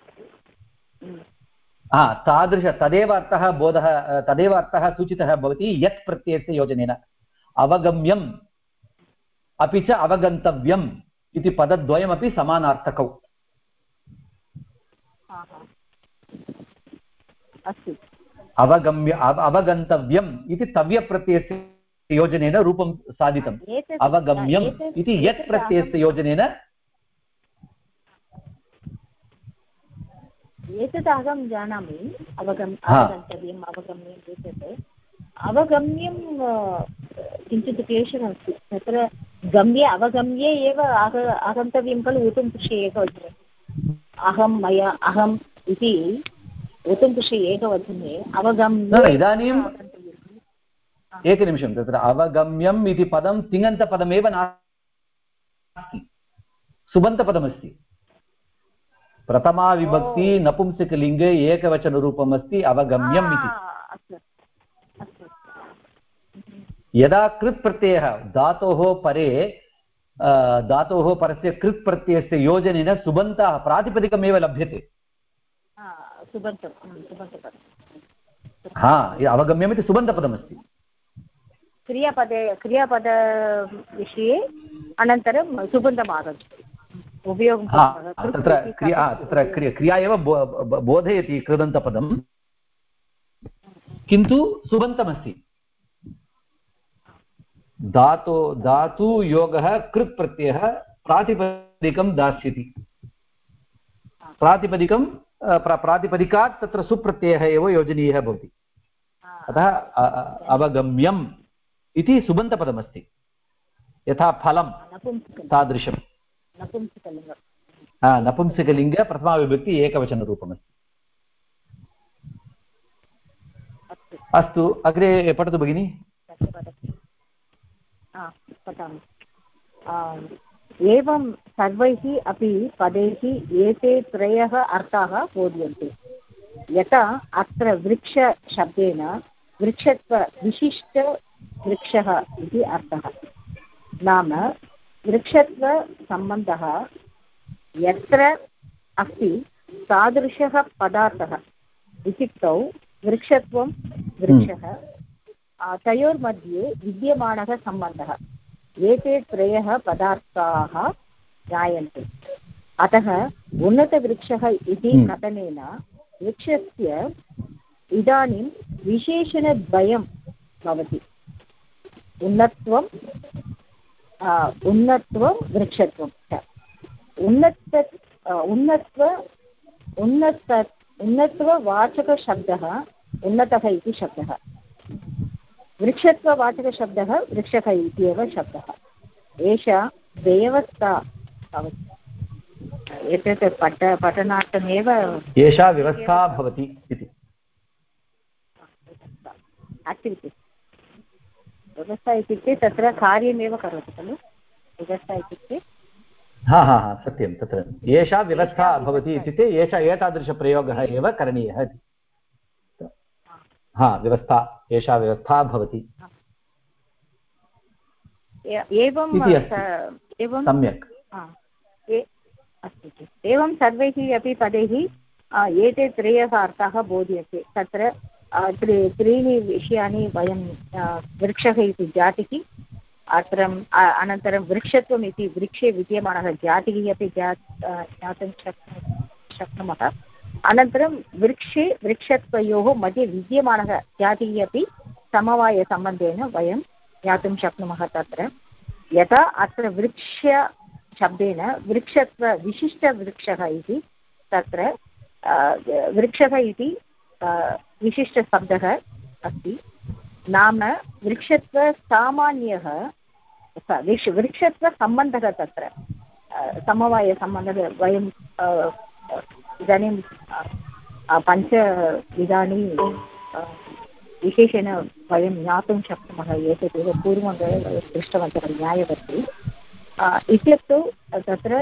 हा तादृश तदेव अर्थः बोधः तदेव अर्थः सूचितः भवति यत् प्रत्ययस्य योजनेन। अवगम्यम् अपि च अवगन्तव्यम् इति पदद्वयमपि समानार्थकौ. अस्तु। अवगम्य अव अवगन्तव्यम् इति तव्यप्रत्ययस्य योजनेन रूपं साधितम्। एतत्- अवगम्यम् इति यत् प्रत्ययस्य योजनेन एतत् अहं जानामि अवगम् अवगन्तव्यम् अवगम्यम् एतत् अवगम्यं किञ्चित् क्लेशः अस्ति तत्र गम्ये अवगम्ये एव आग आगन्तव्यं खलु उत्तमपुरुषे एकवचने अहं मया अहम् इति उत्तमपुरुषे एकवचने अवगम्ये इदानीम्। एकनिमिषं तत्र अवगम्यम् इति पदं तिङन्तपदमेव नास्ति सुबन्तपदमस्ति प्रथमाविभक्ति ओ। नपुंसकलिङ्गे एकवचनरूपम् अस्ति अवगम्यम् इति यदा कृत् प्रत्ययः धातोः परे धातोः परस्य कृत् प्रत्ययस्य योजनेन सुबन्तः प्रातिपदिकमेव लभ्यते सुबन्तपदं हा अवगम्यम् इति सुबन्तपदमस्ति। क्रियापदे क्रियापदविषये अनन्तरं सुबन्तम् आगच्छति उपयोगं तत्र क्रिया तत्र क्रिया क्रिया एव बोधयति कृदन्तपदं। किन्तु सुबन्तमस्ति। धातो धातुयोगः कृत् प्रत्ययः प्रातिपदिकं दास्यति। प्रातिपदिकं प्रा प्रातिपदिकात् तत्र सुप्रत्ययः एव योजनीयः भवति। अतः अवगम्यम् इति सुबन्तपदमस्ति। यथा फलं तादृशं नपुंसकलिङ्ग प्रथमाविभक्ति एकवचनरूपमस्ति। अस्तु। अग्रे पठतु भगिनि। पठामि। एवं सर्वैः अपि पदैः एते त्रयः अर्थाः बोध्यन्ते। यथा अत्र वृक्षशब्देन वृक्षत्वविशिष्टवृक्षः इति अर्थः। नाम वृक्षत्वसम्बन्धः यत्र अस्ति तादृशः पदार्थः इत्युक्तौ वृक्षत्वं वृक्षः तयोर्मध्ये विद्यमानः सम्बन्धः। एते त्रयः पदार्थाः ज्ञायन्ते अतः उन्नतवृक्षः इति कथनेन वृक्षस्य इदानीं विशेषणद्वयं भवति। उन्नत्वम् उन्नत्वं वृक्षत्वं। च उन्नत उन्नत्व उन्नत उन्नत्ववाचकशब्दः उन्नतः इति शब्दः। वृक्षत्ववाचकशब्दः वृक्षः इत्येव शब्दः। एषा व्यवस्था भवति। एतत् पठ पठनार्थमेव एषा व्यवस्था भवति इति। व्यवस्था इत्युक्ते तत्र कार्यमेव करोति खलु? व्यवस्था इत्युक्ते? हा हा हा सत्यं तत्र। एषा व्यवस्था भवति इत्युक्ते एषा एतादृशप्रयोगः एव करणीयः इति। हा व्यवस्था। एषा व्यवस्था भवति। एवं एवं सम्यक्। अस्तु एवं सर्वैः अपि पदैः एते त्रयः अर्थाः बोध्यन्ते। तत्र त्रि त्रीणि विषयाणि वयं वृक्षः इति जातिः अत्र अनन्तरं वृक्षत्वम् इति वृक्षे विद्यमानः जातिः अपि ज्ञा ज्ञातुं शक्नु शक्नुमः। अनन्तरं वृक्षे वृक्षत्वयोः मध्ये विद्यमानः जातिः अपि समवायसम्बन्धेन वयं ज्ञातुं शक्नुमः तत्र। यथा अत्र वृक्षशब्देन वृक्षत्वविशिष्टवृक्षः इति, तत्र वृक्षः इति विशिष्टशब्दः अस्ति। नाम वृक्षत्वसामान्यः वृक्ष वृक्षत्वसम्बन्धः तत्र। समवायसम्बन्धः वयं इदानीं पञ्चविधानि विशेषेण वयं ज्ञातुं शक्नुमः एतदेव पूर्वमेव वयं दृष्टवन्तः न्यायवति इत्युक्तौ तत्र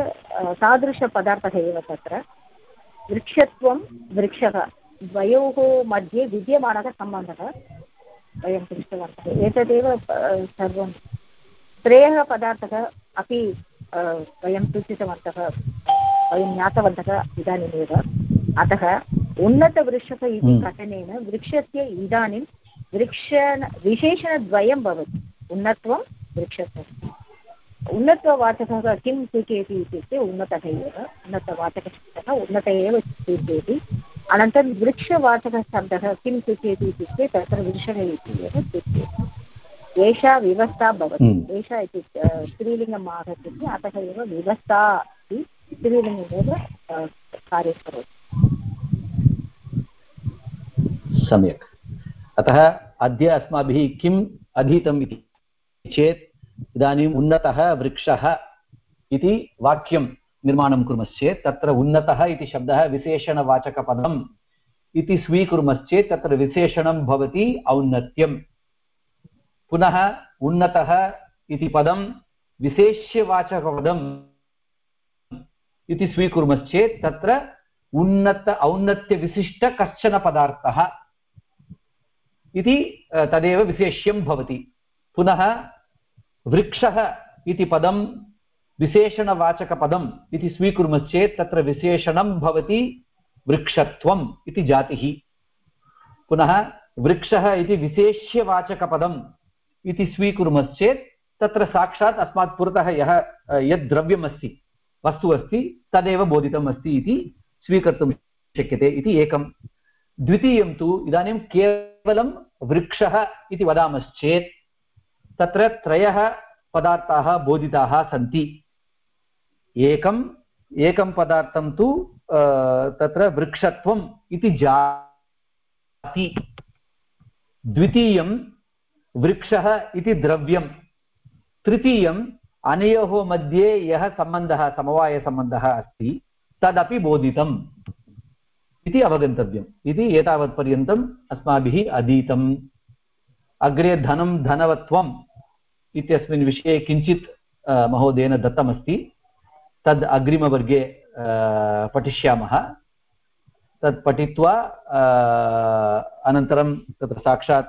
तादृशपदार्थः एव तत्र। वृक्षत्वं, वृक्षः, द्वयोः मध्ये विद्यमानः सम्बन्धः वयं दृष्टवन्तः। एतदेव सर्वं, त्रयः पदार्थः अपि वयं सूचितवन्तः। वयं ज्ञातवन्तः इदानीमेव अतः उन्नतवृक्षः इति कथनेन वृक्षस्य इदानीं वृक्षण विशेषणद्वयं भवति। उन्नत्वं वृक्षत्वम् उन्नतवाचकः किं सूचयति इत्युक्ते उन्नतः एव। उन्नतवाचकशब्दः उन्नत एव सूचयति। अनन्तरं वृक्षवाचकशब्दः किं सूचयति इत्युक्ते तत्र वृक्षः इति एव सूचयति। एषा व्यवस्था भवति। एषा इत्युक्ते स्त्रीलिङ्गम् आगच्छति अतः एव व्यवस्था करोति सम्यक्। अतः अद्य अस्माभिः किम् अधीतम् इति चेत् इदानीम् उन्नतः वृक्षः इति वाक्यं निर्माणं कुर्मश्चेत् तत्र उन्नतः इति शब्दः विशेषणवाचकपदम् इति स्वीकुर्मश्चेत् तत्र विशेषणं भवति पुनः उन्नतः इति पदं विशेष्यवाचकपदम् इति स्वीकुर्मश्चेत् तत्र उन्नत, औन्नत्यविशिष्ट कश्चन पदार्थः इति तदेव विशेष्यं भवति। पुनः वृक्षः इति पदं, विशेषणवाचकपदम् इति स्वीकुर्मश्चेत् तत्र विशेषणं भवति वृक्षत्वम् इति जातिः। पुनः वृक्षः इति विशेष्यवाचकपदम् इति स्वीकुर्मश्चेत् तत्र साक्षात् अस्मात् पुरतः यः यद् द्रव्यमस्ति। वस्तु अस्ति, तदेव बोधितम् अस्ति इति स्वीकर्तुं शक्यते इति एकं द्वितीयं तु इदानीं केवलं वृक्षः इति वदामश्चेत्, तत्र त्रयः पदार्थाः बोधिताः सन्ति। एकम् एकं पदार्थं तु तत्र वृक्षत्वम् इति जाति। द्वितीयं वृक्षः इति द्रव्यं तृतीयम् अनयोः मध्ये यः सम्बन्धः, समवायसम्बन्धः अस्ति, तदपि बोधितम् इति अवगन्तव्यम्। इति एतावत्पर्यन्तम् अस्माभिः अधीतम्। अग्रे धनं, धनवत्वम् इत्यस्मिन् विषये किञ्चित् महोदयेन दत्तमस्ति। तद् अग्रिमवर्गे पठिष्यामः। तत् पठित्वा अनन्तरं तत्र साक्षात्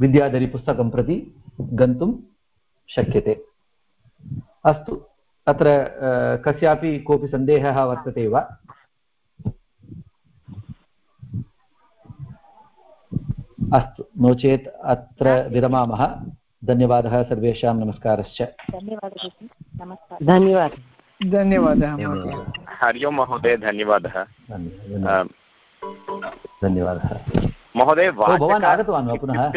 विद्याधरीपुस्तकं प्रति गन्तुं शक्यते। अस्तु अत्र कस्यापि कोऽपि सन्देहः वर्तते वा? अस्तु नो चेत् अत्र विरमामः। धन्यवादः सर्वेषां नमस्कारश्च। धन्यवादः नमस्कारः। धन्यवादः। धन्यवादः हरि ओं महोदय धन्यवादः। धन्यवादः। महोदय भवान् आगतवान् वा पुनः?